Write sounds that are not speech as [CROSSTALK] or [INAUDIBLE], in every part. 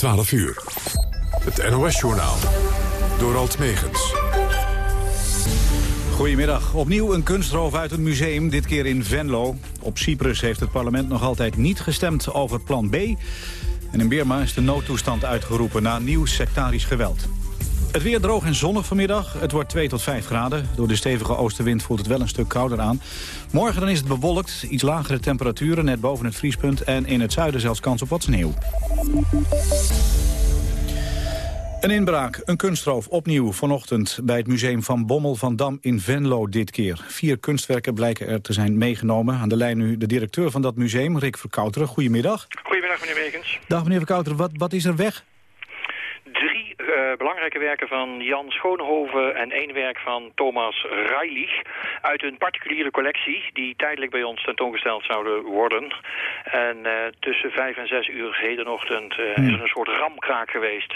12 uur. Het NOS-journaal. Door Alt Megens. Goedemiddag. Opnieuw een kunstroof uit een museum, dit keer in Venlo. Op Cyprus heeft het parlement nog altijd niet gestemd over plan B. En in Birma is de noodtoestand uitgeroepen na nieuw sectarisch geweld. Het weer droog en zonnig vanmiddag. Het wordt 2 tot 5 graden. Door de stevige oostenwind voelt het wel een stuk kouder aan. Morgen dan is het bewolkt. Iets lagere temperaturen, net boven het vriespunt. En in het zuiden zelfs kans op wat sneeuw. Een inbraak, een kunstroof, opnieuw vanochtend bij het museum van Bommel van Dam in Venlo dit keer. Vier kunstwerken blijken er te zijn meegenomen. Aan de lijn nu de directeur van dat museum, Rick Verkouteren. Goedemiddag. Goedemiddag meneer Wegens. Dag meneer Verkouteren, wat, wat is er weg? Uh, belangrijke werken van Jan Schoonhoven en één werk van Thomas Reilich uit een particuliere collectie die tijdelijk bij ons tentoongesteld zouden worden. En uh, tussen vijf en zes uur hedenochtend uh, is er een soort ramkraak geweest.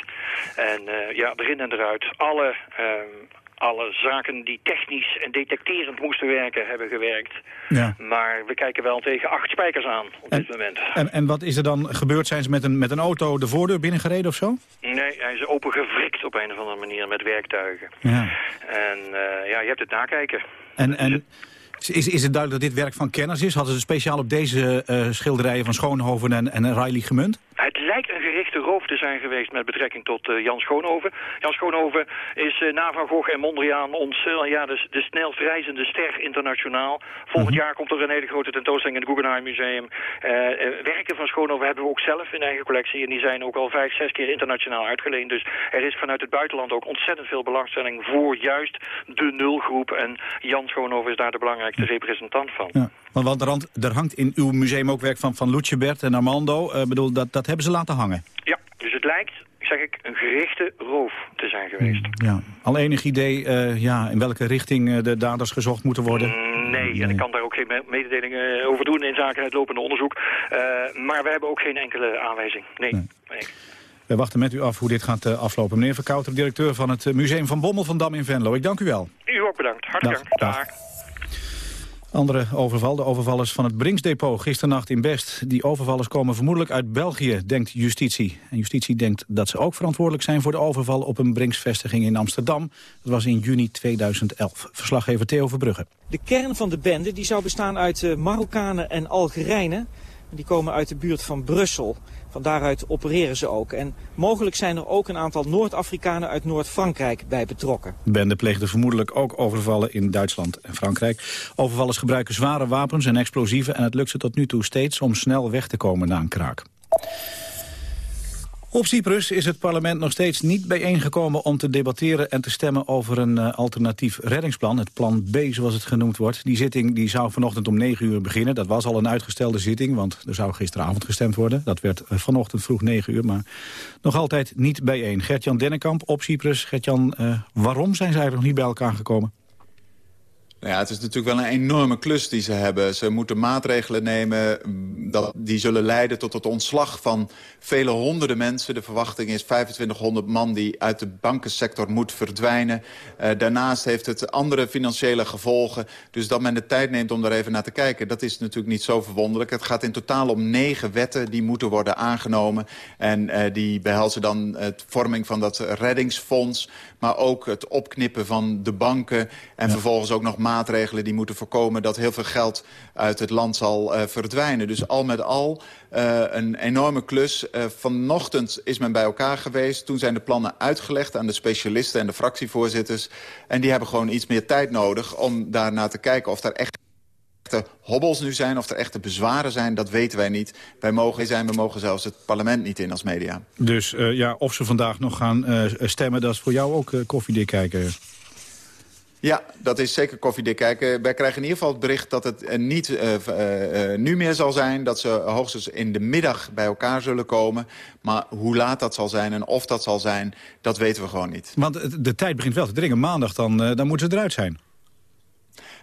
En ja, erin en eruit alle ehm, alle zaken die technisch en detecterend moesten werken, hebben gewerkt. Ja. Maar we kijken wel tegen acht spijkers aan op dit moment. En, en wat is er dan gebeurd? Zijn ze met een, met een auto de voordeur binnengereden of zo? Nee, hij is opengevrikt op een of andere manier met werktuigen. Ja. En uh, ja, je hebt het nakijken. En, en is, is het duidelijk dat dit werk van kenners is? Hadden ze speciaal op deze uh, schilderijen van Schoonhoven en, en Riley gemunt? Het lijkt gerichte roof te zijn geweest met betrekking tot uh, Jan Schoonhoven. Jan Schoonhoven is uh, na Van Gogh en Mondriaan ons, ja, de, de snelst reizende ster internationaal. Volgend mhm. jaar komt er een hele grote tentoonstelling in het Guggenheim Museum. werken van Schoonhoven hebben we ook zelf in eigen collectie. En die zijn ook al vijf, zes keer internationaal uitgeleend. Dus er is vanuit het buitenland ook ontzettend veel belangstelling voor juist de nulgroep. En Jan Schoonhoven is daar de belangrijkste representant van. Ja. Want, want er, hangt in uw museum ook werk van, van Lucebert en Armando. Uh, bedoel, dat, dat hebben ze laten hangen. Ja, dus het lijkt, zeg ik, een gerichte roof te zijn geweest. Ja. Al enig idee uh, ja, in welke richting uh, de daders gezocht moeten worden? Mm, nee, en ik kan daar ook geen mededelingen over doen in zaken het lopende onderzoek. maar we hebben ook geen enkele aanwijzing. Nee. nee. nee. We wachten met u af hoe dit gaat aflopen. Meneer Verkouter, directeur van het Museum van Bommel van Dam in Venlo. Ik dank u wel. U ook bedankt. Hartelijk dank. Dag. Andere overval, de overvallers van het Brinksdepot gisternacht in Best. Die overvallers komen vermoedelijk uit België, denkt justitie. En justitie denkt dat ze ook verantwoordelijk zijn voor de overval op een Brinksvestiging in Amsterdam. Dat was in juni 2011. Verslaggever Theo Verbrugge. De kern van de bende die zou bestaan uit uh, Marokkanen en Algerijnen. Die komen uit de buurt van Brussel. Van daaruit opereren ze ook. En mogelijk zijn er ook een aantal Noord-Afrikanen uit Noord-Frankrijk bij betrokken. De bende pleegde vermoedelijk ook overvallen in Duitsland en Frankrijk. Overvallers gebruiken zware wapens en explosieven... en het lukt ze tot nu toe steeds om snel weg te komen na een kraak. Op Cyprus is het parlement nog steeds niet bijeengekomen om te debatteren en te stemmen over een uh, alternatief reddingsplan. Het plan B, zoals het genoemd wordt. Die zitting die zou vanochtend om 9 uur beginnen. Dat was al een uitgestelde zitting, want er zou gisteravond gestemd worden. Dat werd uh, vanochtend vroeg 9 uur, maar nog altijd niet bijeen. Gert-Jan Dennekamp op Cyprus. Gert-Jan, uh, waarom zijn zij nog niet bij elkaar gekomen? Nou ja, het is natuurlijk wel een enorme klus die ze hebben. Ze moeten maatregelen nemen mm, dat, die zullen leiden tot het ontslag van vele honderden mensen. De verwachting is 2500 man die uit de bankensector moet verdwijnen. Uh, daarnaast heeft het andere financiële gevolgen. Dus dat men de tijd neemt om daar even naar te kijken... dat is natuurlijk niet zo verwonderlijk. Het gaat in totaal om negen wetten die moeten worden aangenomen. En uh, die behelzen dan het vorming van dat reddingsfonds... maar ook het opknippen van de banken... en vervolgens ook nog maatregelen maatregelen die moeten voorkomen... dat heel veel geld uit het land zal uh, verdwijnen. Dus al met al uh, een enorme klus. Uh, vanochtend is men bij elkaar geweest. Toen zijn de plannen uitgelegd aan de specialisten en de fractievoorzitters. En die hebben gewoon iets meer tijd nodig om daar naar te kijken of er echt echte hobbels nu zijn, of er echte bezwaren zijn, dat weten wij niet. Wij mogen zijn, we mogen zelfs het parlement niet in als media. Dus ja, of ze vandaag nog gaan stemmen, dat is voor jou ook uh, koffiedik kijken. Ja, dat is zeker koffiedik kijken. Wij krijgen in ieder geval het bericht dat het uh, niet uh, nu meer zal zijn. Dat ze hoogstens in de middag bij elkaar zullen komen. Maar hoe laat dat zal zijn en of dat zal zijn, dat weten we gewoon niet. Want de tijd begint wel te dringen. Maandag dan, dan moeten ze eruit zijn.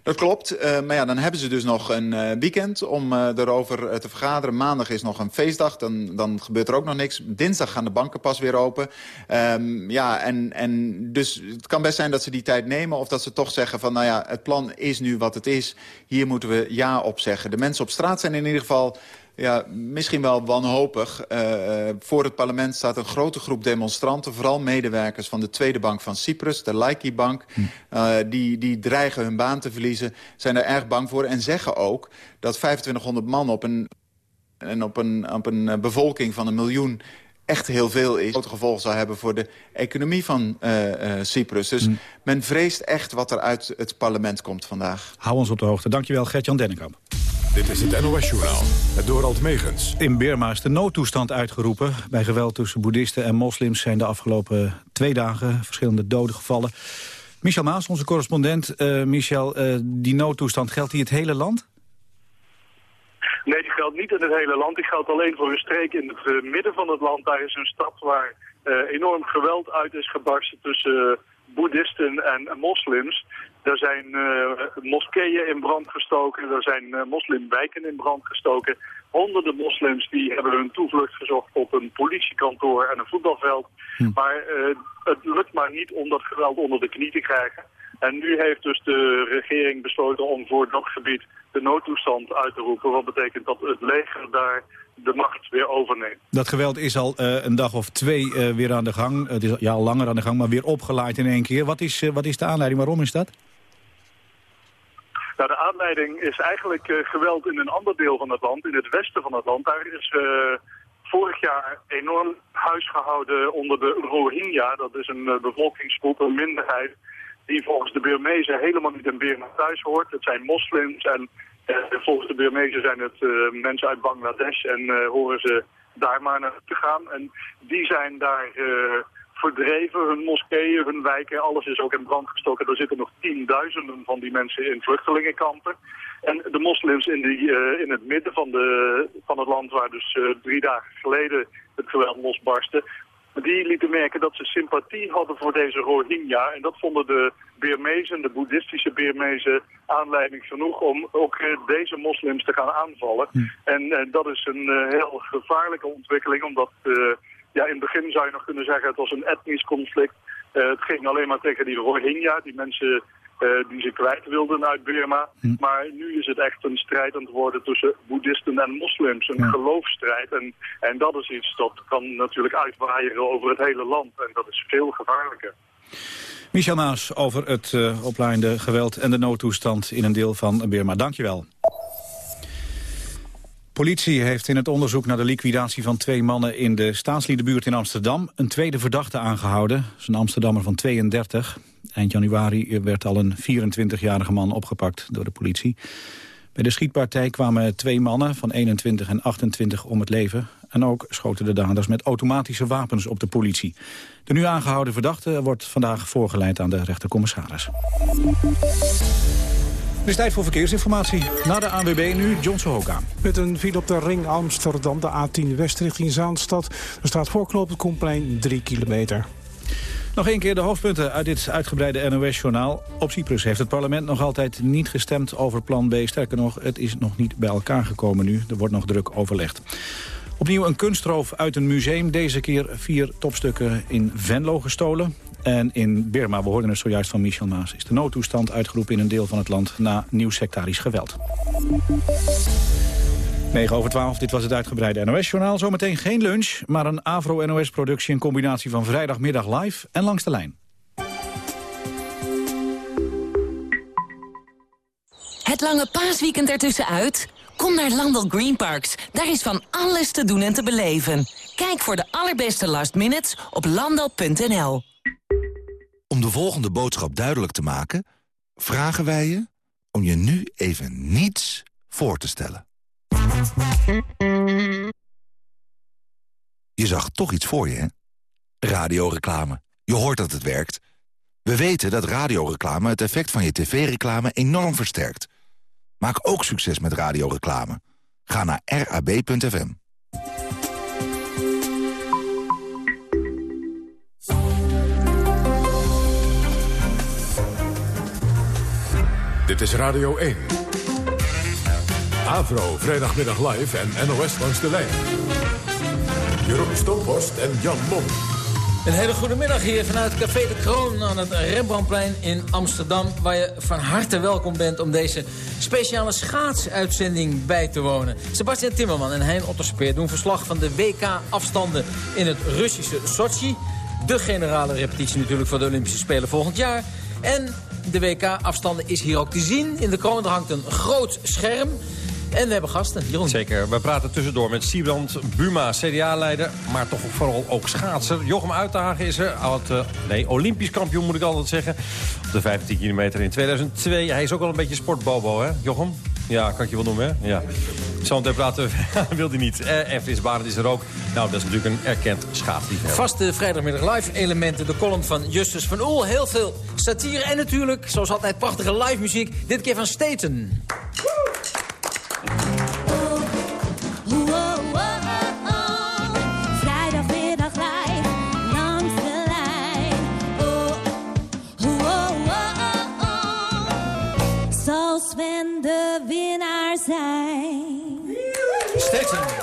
Dat klopt. Uh, maar ja, dan hebben ze dus nog een uh, weekend om uh, erover te vergaderen. Maandag is nog een feestdag, dan, dan gebeurt er ook nog niks. Dinsdag gaan de banken pas weer open. Um, ja, en, en dus het kan best zijn dat ze die tijd nemen... of dat ze toch zeggen van, nou ja, het plan is nu wat het is. Hier moeten we ja op zeggen. De mensen op straat zijn in ieder geval ja, misschien wel wanhopig. Uh, voor het parlement staat een grote groep demonstranten... vooral medewerkers van de Tweede Bank van Cyprus, de Laiki-bank. Uh, die, die dreigen hun baan te verliezen, zijn er erg bang voor... en zeggen ook dat 2500 man op een, en op een, op een bevolking van een miljoen echt heel veel is. Grote gevolgen zal hebben voor de economie van uh, uh, Cyprus. Dus mm. men vreest echt wat er uit het parlement komt vandaag. Hou ons op de hoogte. Dankjewel, Gert-Jan Dennekamp. Dit is het NOS-journaal, het Dorald Megens. In Birma is de noodtoestand uitgeroepen. Bij geweld tussen boeddhisten en moslims zijn de afgelopen twee dagen verschillende doden gevallen. Michel Maas, onze correspondent. Uh, Michel, die noodtoestand, geldt die het hele land? Nee, die geldt niet in het hele land. Die geldt alleen voor een streek in het uh, midden van het land. Daar is een stad waar uh, enorm geweld uit is gebarsten tussen uh, boeddhisten en moslims. Er zijn moskeeën in brand gestoken, er zijn moslimwijken in brand gestoken. Honderden moslims die hebben hun toevlucht gezocht op een politiekantoor en een voetbalveld. Hm. Maar het lukt maar niet om dat geweld onder de knie te krijgen. En nu heeft dus de regering besloten om voor dat gebied de noodtoestand uit te roepen. Wat betekent dat het leger daar de macht weer overneemt. Dat geweld is al uh, een dag of twee uh, weer aan de gang. Het is ja, al langer aan de gang, maar weer opgeleid in één keer. Wat is, uh, wat is de aanleiding? Waarom is dat? Nou, de aanleiding is eigenlijk geweld in een ander deel van het land, in het westen van het land. Daar is vorig jaar enorm huisgehouden onder de Rohingya. Dat is een bevolkingsgroep, een minderheid die volgens de Burmezen helemaal niet in Burma thuis hoort. Het zijn moslims en volgens de Burmezen zijn het mensen uit Bangladesh en horen ze daar maar naartoe gaan. En die zijn daar verdreven, hun moskeeën, hun wijken, alles is ook in brand gestoken. Er zitten nog tienduizenden van die mensen in vluchtelingenkampen. En de moslims in, die, in het midden van, de, van het land, waar dus drie dagen geleden het geweld losbarstte, die lieten merken dat ze sympathie hadden voor deze Rohingya. En dat vonden de Birmezen, de boeddhistische Birmezen, aanleiding genoeg om ook eh, deze moslims te gaan aanvallen. Hm. En dat is een uh, heel gevaarlijke ontwikkeling, omdat ja, in het begin zou je nog kunnen zeggen het was een etnisch conflict. het ging alleen maar tegen die Rohingya, die mensen uh, die ze kwijt wilden uit Burma. Hm. Maar nu is het echt een strijd aan het worden tussen boeddhisten en moslims. Een ja. geloofsstrijd. En, en dat is iets dat kan natuurlijk uitwaaieren over het hele land. En dat is veel gevaarlijker. Michel Maas over het uh, oplaaiende geweld en de noodtoestand in een deel van Burma. Dankjewel. Politie heeft in het onderzoek naar de liquidatie van twee mannen in de staatsliedenbuurt in Amsterdam een tweede verdachte aangehouden. Dat is een Amsterdammer van 32. Eind januari werd al een 24-jarige man opgepakt door de politie. Bij de schietpartij kwamen twee mannen van 21 en 28 om het leven. En ook schoten de daders met automatische wapens op de politie. De nu aangehouden verdachte wordt vandaag voorgeleid aan de rechtercommissaris. Het is tijd voor verkeersinformatie. Na de ANWB nu, John Sohoka. Met een file op de ring Amsterdam, de A10 West richting Zaanstad. Er staat voorknopend het Komplein 3 kilometer. Nog één keer de hoofdpunten uit dit uitgebreide NOS-journaal. Op Cyprus heeft het parlement nog altijd niet gestemd over plan B. Sterker nog, het is nog niet bij elkaar gekomen nu. Er wordt nog druk overlegd. Opnieuw een kunstroof uit een museum. Deze keer vier topstukken in Venlo gestolen. En in Burma, we hoorden het zojuist van Michel Maas... is de noodtoestand uitgeroepen in een deel van het land na nieuw sectarisch geweld. 9 over 12, dit was het uitgebreide NOS-journaal. Zometeen geen lunch, maar een Avro-NOS-productie... in combinatie van vrijdagmiddag live en langs de lijn. Het lange paasweekend ertussenuit? Kom naar Landel Green Parks. Daar is van alles te doen en te beleven. Kijk voor de allerbeste last minutes op landel.nl. Om de volgende boodschap duidelijk te maken... vragen wij je om je nu even niets voor te stellen. Je zag toch iets voor je, hè? Radioreclame. Je hoort dat het werkt. We weten dat radioreclame het effect van je tv-reclame enorm versterkt. Maak ook succes met radioreclame. Ga naar rab.fm. Dit is Radio 1. Avro, vrijdagmiddag live en NOS langs de lijn. Jeroen Stomphorst en Jan Mom. Een hele goede middag hier vanuit Café de Kroon aan het Rembrandtplein in Amsterdam... waar je van harte welkom bent om deze speciale schaatsuitzending bij te wonen. Sebastian Timmerman en Hein Otterspeer doen verslag van de WK-afstanden in het Russische Sochi. De generale repetitie natuurlijk voor de Olympische Spelen volgend jaar. En de WK-afstanden is hier ook te zien. In de kroon hangt een groot scherm... En we hebben gasten. Jeroen. Zeker. We praten tussendoor met Siebrand Buma, CDA-leider. Maar toch vooral ook schaatser. Jochem Uitdagen is er. Oud, uh, nee, Olympisch kampioen moet ik altijd zeggen. Op de 15 kilometer in 2002. Hij is ook wel een beetje sportbobo, hè, Jochem? Ja, kan ik je wel noemen, hè? Ja. Zometeen praten wil [LAUGHS] hij niet. Eh, en Frits Barend is er ook. Nou, dat is natuurlijk een erkend schaatsliefhebber. Vaste vrijdagmiddag live elementen. De column van Justus van Oel. Heel veel satire en natuurlijk, zoals altijd, prachtige live muziek. Dit keer van Staten. We de winnaar zijn. Stetson.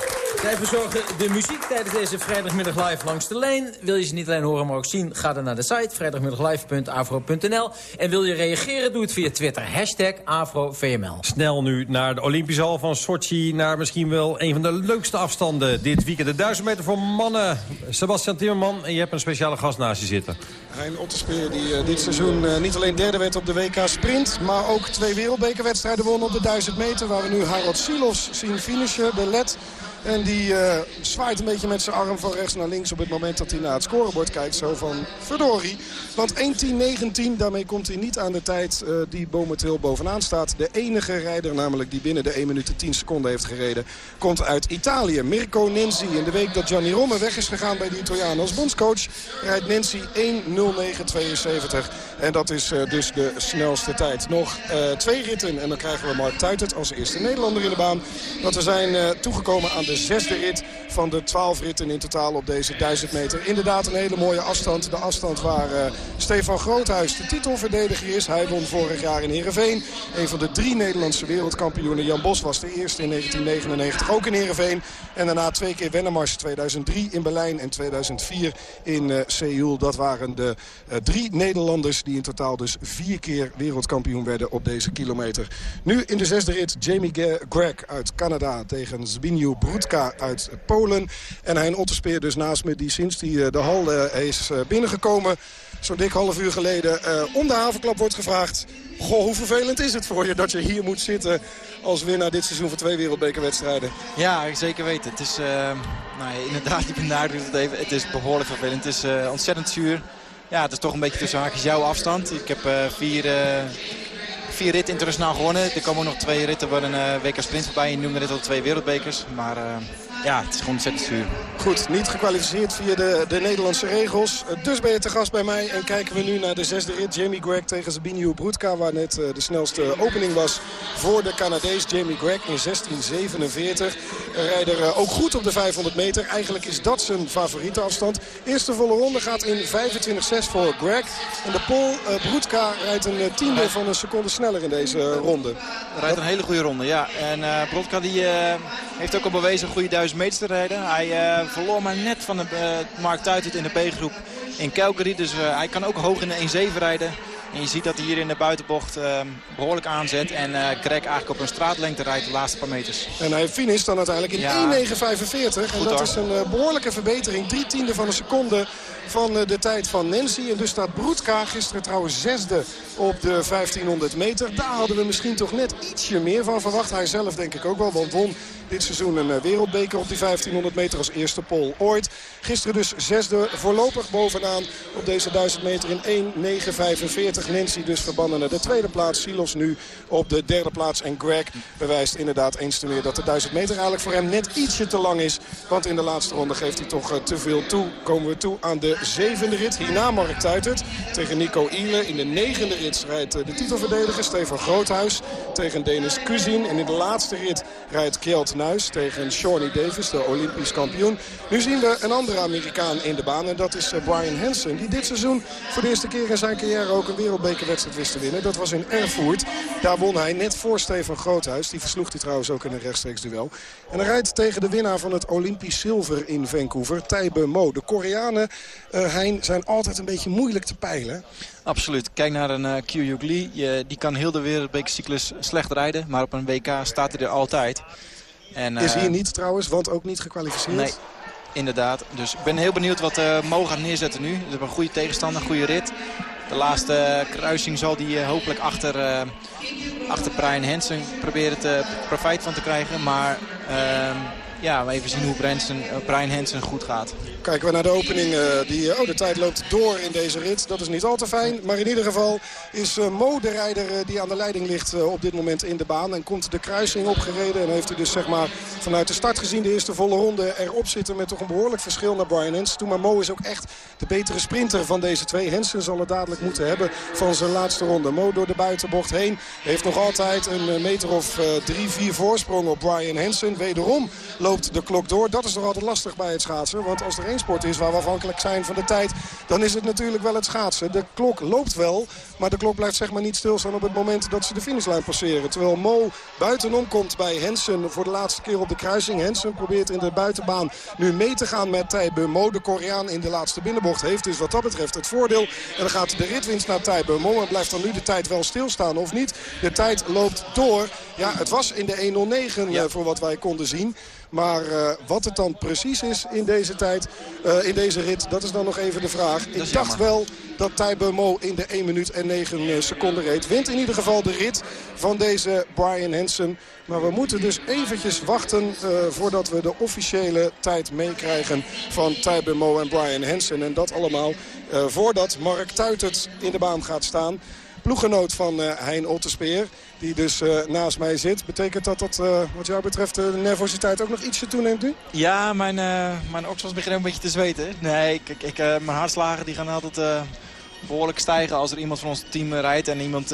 Zij verzorgen de muziek tijdens deze vrijdagmiddag live langs de lijn. Wil je ze niet alleen horen, maar ook zien? Ga dan naar de site vrijdagmiddaglive.afro.nl. En wil je reageren? Doe het via Twitter. Hashtag AfroVML. Snel nu naar de Olympische Hal van Sochi. Naar misschien wel een van de leukste afstanden dit weekend. De 1000 meter voor mannen. Sebastian Timmerman. En je hebt een speciale gast naast je zitten. Hein Otterspeer die uh, dit seizoen uh, niet alleen derde werd op de WK Sprint... maar ook twee wereldbekerwedstrijden won op de 1000 meter... waar we nu Harold Silos zien finishen, de led... En die uh, zwaait een beetje met zijn arm van rechts naar links op het moment dat hij naar het scorebord kijkt. Zo van verdorie. Want 1.10.19, daarmee komt hij niet aan de tijd uh, die momenteel bovenaan staat. De enige rijder namelijk die binnen de 1 minuut en 10 seconden heeft gereden. Komt uit Italië. Mirko Nenzi. In de week dat Gianni Romme weg is gegaan bij de Italianen als bondscoach. Rijdt Nenzi 1.09.72. En dat is uh, dus de snelste tijd. Nog twee ritten en dan krijgen we Mark Tuitert als eerste Nederlander in de baan. Want we zijn toegekomen aan de zesde rit van de twaalf ritten in totaal op deze 1000 meter. Inderdaad een hele mooie afstand. De afstand waar uh, Stefan Groothuis de titelverdediger is. Hij won vorig jaar in Heerenveen. Een van de drie Nederlandse wereldkampioenen. Jan Bos was de eerste in 1999 ook in Heerenveen. En daarna twee keer Wennemars 2003 in Berlijn en 2004 in uh, Seoul. Dat waren de uh, drie Nederlanders die in totaal dus vier keer wereldkampioen werden op deze kilometer. Nu in de zesde rit Jamie Greg uit Canada tegen Zbigniew Uit Polen. En Hein Otterspeer dus naast me die sinds die de hal uh, is uh, binnengekomen... zo'n dik half uur geleden uh, om de havenklap wordt gevraagd... Goh, hoe vervelend is het voor je dat je hier moet zitten als winnaar dit seizoen van twee wereldbekerwedstrijden? Ja, zeker weten. Het is, nou, inderdaad, je benadrukt het even. Het is behoorlijk vervelend. Het is ontzettend zuur. Ja, het is toch een beetje tussen haakjes jouw afstand. Ik heb vier vier ritten internationaal gewonnen. Er komen nog twee ritten waar een uh, WK Sprint voorbij. Je noemde dit al twee wereldbekers. Maar uh, ja, het is gewoon ontzettend zuur. Goed, niet gekwalificeerd via de, de Nederlandse regels. Dus ben je te gast bij mij en kijken we nu naar de zesde rit. Jamie Greg tegen Zabinio Brudka, waar net uh, de snelste opening was voor de Canadees. Jamie Greg in 16.47. Rijder uh, ook goed op de 500 meter. Eigenlijk is dat zijn favoriete afstand. Eerste volle ronde gaat in 25.6 voor Greg. En de Pol uh, Brudka rijdt een tiende van een seconde sneller in deze ronde. Rijdt een hele goede ronde, ja. En uh, Brudka die, heeft ook al bewezen een goede 1000 meter te rijden. Hij uh, verloor maar net van de, uh, Mark Tuitert in de B-groep in Calgary. Dus uh, hij kan ook hoog in de 1-7 rijden. En je ziet dat hij hier in de buitenbocht uh, behoorlijk aanzet. En uh, Greg eigenlijk op een straatlengte rijdt de laatste paar meters. En hij finisht dan uiteindelijk in ja. 1.9.45. En dat hoor. is een uh, behoorlijke verbetering. Drie tiende van een seconde van de tijd van Nancy. En dus staat Broedka gisteren trouwens zesde op de 1500 meter. Daar hadden we misschien toch net ietsje meer van verwacht. Hij zelf denk ik ook wel, want won dit seizoen een wereldbeker op die 1500 meter als eerste pol ooit. Gisteren dus zesde voorlopig bovenaan op deze 1000 meter in 1.9.45. Nancy dus verbannen naar de tweede plaats. Silos nu op de derde plaats. En Greg bewijst inderdaad eens te meer dat de 1000 meter eigenlijk voor hem net ietsje te lang is. Want in de laatste ronde geeft hij toch uh, te veel toe. Komen we toe aan de zevende rit. Hierna Mark Tuitert tegen Nico Iele. In de negende rit rijdt uh, de titelverdediger Stefan Groothuis tegen Denis Kuzin. En in de laatste rit rijdt Kjeld Nuis tegen Shawnee Davis, de Olympisch kampioen. Nu zien we een andere Amerikaan in de baan. En dat is uh, Brian Hansen. Die dit seizoen voor de eerste keer in zijn carrière ook een wereldbekerwedstrijd wist te winnen. Dat was in Erfurt. Daar won hij net voor Steven Groothuis. Die versloeg hij trouwens ook in een rechtstreeks duel. En hij rijdt tegen de winnaar van het Olympisch zilver in Vancouver, Taibe Mo. De Koreanen, uh, Hein, zijn altijd een beetje moeilijk te peilen. Absoluut. Kijk naar een uh, Lee. die kan heel de wereldbekercyclus slecht rijden. Maar op een WK staat hij er altijd. En, uh, Is hier niet trouwens, want ook niet gekwalificeerd? Nee, inderdaad. Dus ik ben heel benieuwd wat uh, Mo gaat neerzetten nu. Ze hebben een goede tegenstander, een goede rit. De laatste kruising zal hij hopelijk achter, uh, achter Brian Hansen proberen te profijt van te krijgen. Maar ehm, ja, we even zien hoe Branson, Brian Hansen goed gaat. Kijken we naar de opening. Uh, die, oh, de tijd loopt door in deze rit. Dat is niet al te fijn. Maar in ieder geval is uh, Mo de rijder die aan de leiding ligt op dit moment in de baan. En komt de kruising opgereden. En heeft hij dus zeg maar vanuit de start gezien de eerste volle ronde erop zitten. Met toch een behoorlijk verschil naar Brian Hansen. Toen maar Mo is ook echt de betere sprinter van deze twee. Hansen zal het dadelijk moeten hebben van zijn laatste ronde. Mo door de buitenbocht heen. Heeft nog altijd een meter of drie, vier voorsprong op Brian Hansen. Wederom loopt de klok door. Dat is nog altijd lastig bij het schaatsen. Want als er één sport is waar we afhankelijk zijn van de tijd... dan is het natuurlijk wel het schaatsen. De klok loopt wel, maar de klok blijft zeg maar niet stilstaan... op het moment dat ze de finishlijn passeren. Terwijl Mo buitenom komt bij Hensen voor de laatste keer op de kruising. Hensen probeert in de buitenbaan nu mee te gaan met Tijbe Mo. De Koreaan in de laatste binnenbocht heeft dus wat dat betreft het voordeel. En dan gaat de ritwinst naar Tijbe Mo. En blijft dan nu de tijd wel stilstaan of niet? De tijd loopt door. Ja, het was in de 1.09 ja. voor wat wij konden zien. Maar uh, wat het dan precies is in deze tijd, uh, in deze rit, dat is dan nog even de vraag. Ik dacht jammer. wel dat Tijbe Mo in de 1 minuut en 9 seconden reed. Wint in ieder geval de rit van deze Brian Hansen. Maar we moeten dus eventjes wachten uh, voordat we de officiële tijd meekrijgen van Tijbe Mo en Brian Hansen. En dat allemaal voordat Mark Tuitert in de baan gaat staan ploeggenoot van uh, Hein Otterspeer. Die dus uh, naast mij zit. Betekent dat dat uh, wat jou betreft de nervositeit ook nog ietsje toeneemt nu? Ja, mijn, mijn oksels beginnen een beetje te zweten. Nee, ik, ik, mijn hartslagen die gaan altijd behoorlijk stijgen als er iemand van ons team rijdt. En iemand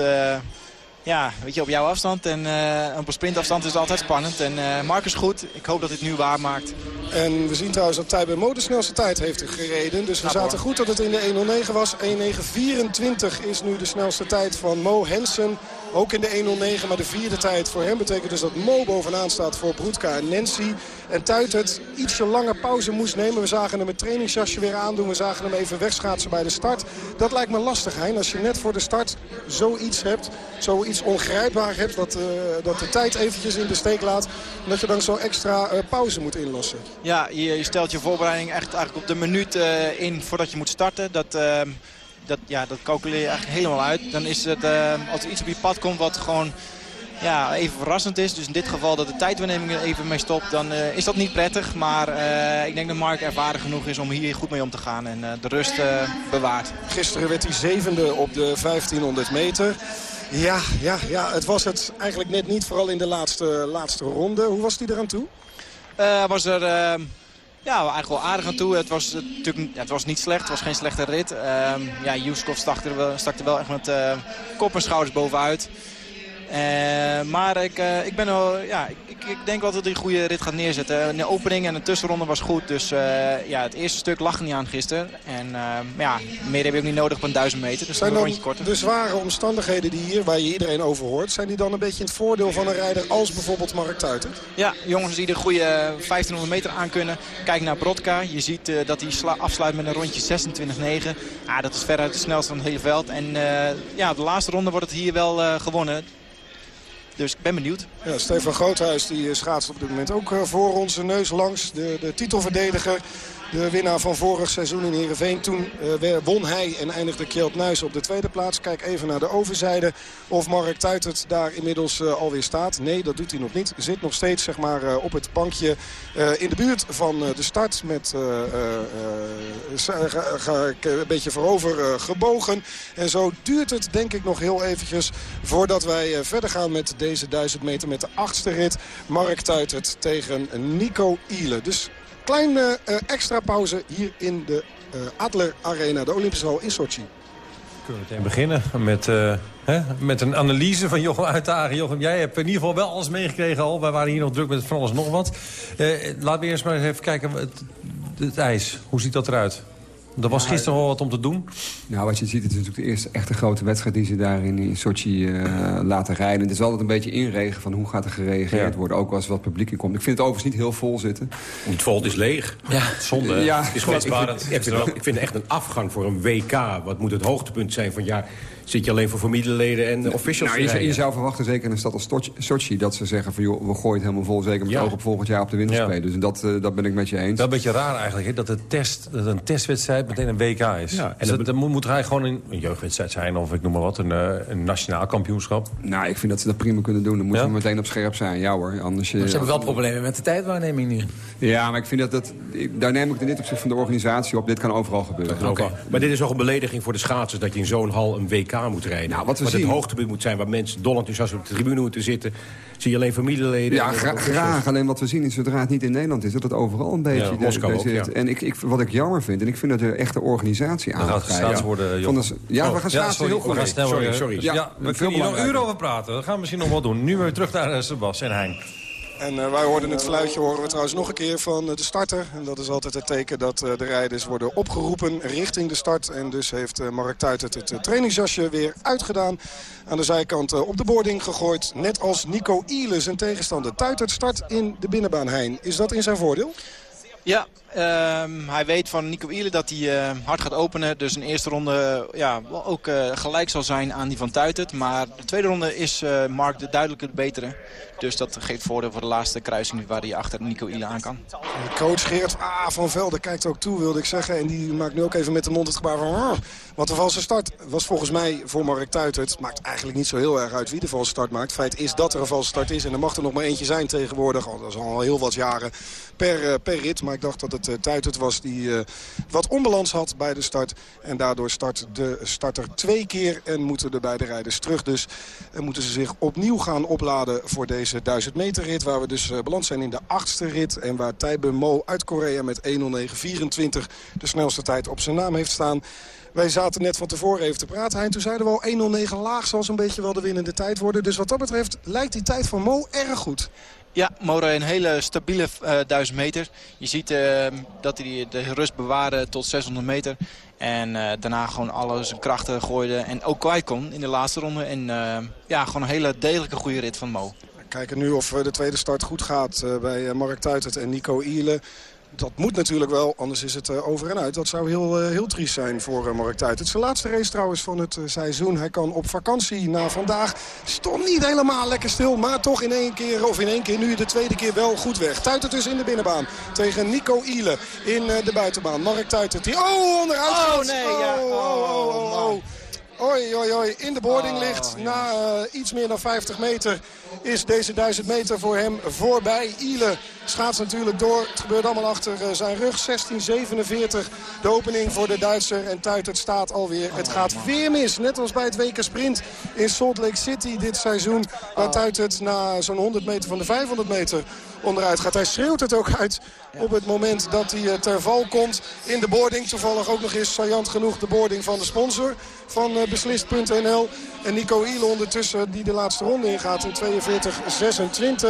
ja, weet je, op jouw afstand en uh, op een sprintafstand is het altijd spannend. En uh, Mark is goed. Ik hoop dat het nu waar maakt. En we zien trouwens dat Tijbe Mo de snelste tijd heeft gereden. Dus we zaten goed dat het in de 1.09 was. 1.9.24 is nu de snelste tijd van Mo Hensen. Ook in de 1.09, maar de vierde tijd voor hem betekent dus dat Mo bovenaan staat voor Broedka en Nancy. En Tuitert ietsje lange pauze moest nemen. We zagen hem het trainingsjasje weer aandoen. We zagen hem even wegschaatsen bij de start. Dat lijkt me lastig, Hein. Als je net voor de start zoiets hebt, zoiets ongrijpbaar hebt... dat, uh, dat de tijd eventjes in de steek laat... dat je dan zo extra uh, pauze moet inlossen. Ja, je, je, stelt je voorbereiding echt eigenlijk op de minuut uh, in voordat je moet starten. Dat dat, ja, dat calculeer je eigenlijk helemaal uit. Dan is het, uh, als er iets op je pad komt wat gewoon ja, even verrassend is. Dus in dit geval dat de tijdwaarneming er even mee stopt. Dan uh, is dat niet prettig. Maar uh, ik denk dat Mark ervaren genoeg is om hier goed mee om te gaan. En uh, de rust bewaart. Gisteren werd hij zevende op de 1500 meter. Ja, ja, ja, het was het eigenlijk net niet. Vooral in de laatste, laatste ronde. Hoe was hij eraan toe? was er ja, eigenlijk wel aardig aan toe. Het was, natuurlijk, het was niet slecht, het was geen slechte rit. Um, ja, Juskov stak er, wel, stak er wel echt met uh, kop en schouders bovenuit. Uh, maar ik, uh, ik, ben wel, ja, ik, ik, denk wel dat hij een goede rit gaat neerzetten. De opening en de tussenronde was goed. Dus uh, ja, het eerste stuk lag niet aan gisteren. En ja, meer heb je ook niet nodig op een duizend meter. Dus zijn een rondje korter. de zware omstandigheden die hier, waar je iedereen over hoort... zijn die dan een beetje in het voordeel van een rijder als bijvoorbeeld Mark Tuiten? Ja, jongens die de goede 1500 meter aan kunnen. Kijk naar Brodka. Je ziet dat hij afsluit met een rondje 26-9. Ah, dat is veruit het snelste van het hele veld. En ja, de laatste ronde wordt het hier wel gewonnen. Dus ik ben benieuwd. Ja, Stefan Groothuis die schaatst op dit moment ook voor onze neus langs. De, de titelverdediger de winnaar van vorig seizoen in Heerenveen. Toen uh, won hij en eindigde Kjeld Nuis op de tweede plaats. Kijk even naar de overzijde of Mark Tuitert daar inmiddels uh, alweer staat. Nee, dat doet hij nog niet. Zit nog steeds zeg maar, uh, op het bankje in de buurt van de start. Met een beetje voorover gebogen. En zo duurt het denk ik nog heel eventjes voordat wij verder gaan met deze 1000 meter met de achtste rit. Mark Tuitert tegen Nico Iele. Dus kleine uh, extra pauze hier in de uh, Adler Arena, de Olympische Hal in Sochi. We kunnen meteen beginnen met, uh, hè, met een analyse van Jochem Uitdagen. Jochem, jij hebt in ieder geval wel alles meegekregen al. Wij waren hier nog druk met van alles nog wat. laten we eerst maar even kijken. Het, het ijs, hoe ziet dat eruit? Er was gisteren wel wat om te doen. Nou, wat je ziet, het is natuurlijk de eerste echte grote wedstrijd... die ze daar in, in Sochi uh, laten rijden. Het is altijd een beetje inregen van hoe gaat er gereageerd Ja. worden. Ook als er wat publiek in komt. Ik vind het overigens niet heel vol zitten. Het vol is leeg. Ja. Zonde. Ja. Het is gewoon Ik vind-. Ik vind, het- ik vind het echt een afgang voor een WK. Wat moet het hoogtepunt zijn van jaar? Zit je alleen voor familieleden en officials Nou, je, zou- je rijden? zou verwachten, zeker in een stad als Sochi- dat ze zeggen van, joh, we gooien het helemaal vol. Zeker met Ja. oog op volgend jaar op de winterspelen. Dus dat, eh, dat ben ik met je eens. Wel een beetje raar eigenlijk, hè, dat, de test, dat een testwedstrijd meteen een WK is. Ja, en dat, dan moet, moet hij gewoon een, een jeugdwedstrijd zijn of ik noem maar wat, een, eh, een nationaal kampioenschap. Nou, ik vind dat ze dat prima kunnen doen. Dan moeten we meteen op scherp zijn. Ja hoor, anders... je- Ze hebben wel problemen met de tijdwaarneming nu. Ja, maar ik vind dat... dat ik- daar neem ik de dit opzicht van de organisatie op. Dit kan overal gebeuren. Oké. Maar dit is toch een belediging voor de schaatsers... dat je in zo'n hal een WK moet rijden. Nou, wat we het zien- hoogtepunt moet zijn waar mensen dol enthousiast op de tribune moeten zitten. Zie je alleen familieleden. Ja, gra- graag. Alleen wat we zien is, zodra het niet in Nederland is... dat het overal een beetje Ja, Moskou ook, zit. ja. En ik, ik, wat ik jammer vind, en ik vind dat de echte organisatie aan gaat het worden, Van de- ja, we Oh, gaan schaatsen sorry, heel goed. We gaan snel Sorry, weer- sorry. Ja, Ja, we kunnen hier nog uren over praten. Dat gaan we misschien nog wel doen. Nu weer terug naar uh, Sebas en Hein. En eh, wij hoorden het fluitje horen we trouwens nog een keer van eh, de starter. En dat is altijd het teken dat eh, de rijders worden opgeroepen richting de start. En dus heeft Mark Tuitert het trainingsjasje weer uitgedaan. Aan de zijkant op de boarding gegooid. Net als Nico Iele, zijn tegenstander. Tuitert start in de binnenbaan Hein. Is dat in zijn voordeel? Ja, ehm, hij weet van Nico Iele dat hij eh, hard gaat openen. Dus een eerste ronde eh, ja, ook eh, gelijk zal zijn aan die van Tuitert. Maar de tweede ronde is eh, Mark de duidelijke betere. Dus dat geeft voordeel voor de laatste kruising waar hij achter Nico Iele aan kan. Coach Geert ah, van Velde kijkt ook toe, wilde ik zeggen. En die maakt nu ook even met de mond het gebaar van... Want de valse start was volgens mij voor Mark Tuitert. Maakt eigenlijk niet zo heel erg uit wie de valse start maakt. Feit is dat er een valse start is. En er mag er nog maar eentje zijn tegenwoordig. Dat is al heel wat jaren per, per rit. Maar ik dacht dat het uh, Tuitert was die eh, wat onbalans had bij de start. En daardoor start de starter twee keer. En moeten de beide rijders terug dus. En moeten ze zich opnieuw gaan opladen voor deze 1000 meter rit. Waar we dus eh, beland zijn in de achtste rit. En waar Taibe Mo uit Korea met 1.09.24 de snelste tijd op zijn naam heeft staan. Wij zaten net van tevoren even te praten. Hein, toen zeiden we al 1.09 laag zal zo'n beetje wel de winnende tijd worden. Dus wat dat betreft lijkt die tijd van Mo erg goed. Ja, Moro een hele stabiele eh 1000 meter. Je ziet eh, dat hij de rust bewaarde tot 600 meter. En eh, daarna gewoon alle zijn krachten gooide en ook kwijt kon in de laatste ronde. En eh, ja, gewoon een hele degelijke goede rit van Mo. Kijken nu of eh, de tweede start goed gaat bij Mark Tuitert en Nico Iele. Dat moet natuurlijk wel, anders is het eh, over en uit. Dat zou heel, eh, heel triest zijn voor eh, Mark Tuitert. Zijn laatste race trouwens van het seizoen. Hij kan op vakantie na vandaag. Stond niet helemaal lekker stil, maar toch in één keer, of in één keer nu de tweede keer wel goed weg. Tuitert dus in de binnenbaan tegen Nico Iele in de buitenbaan. Mark Tuitert die, oh, onderuit Oh, gaat. nee, ja. oh, oh, oh, oh, oh. Oi, oi, oi, in de boarding Oh, ligt. Na eh, iets meer dan 50 meter is deze 1000 meter voor hem voorbij. Ile schaats natuurlijk door. Het gebeurt allemaal achter eh, zijn rug. 16.47 de opening voor de Duitser. En Tuitert staat alweer. Het gaat weer mis. Net als bij het WK Sprint in Salt Lake City dit seizoen. Waar Tuitert na zo'n 100 meter van de 500 meter onderuit gaat. Hij schreeuwt het ook uit op het moment dat hij eh, ter val komt in de boarding. Toevallig ook nog eens saillant genoeg de boarding van de sponsor van eh, Beslist.nl. En Nico Ile ondertussen die de laatste ronde ingaat in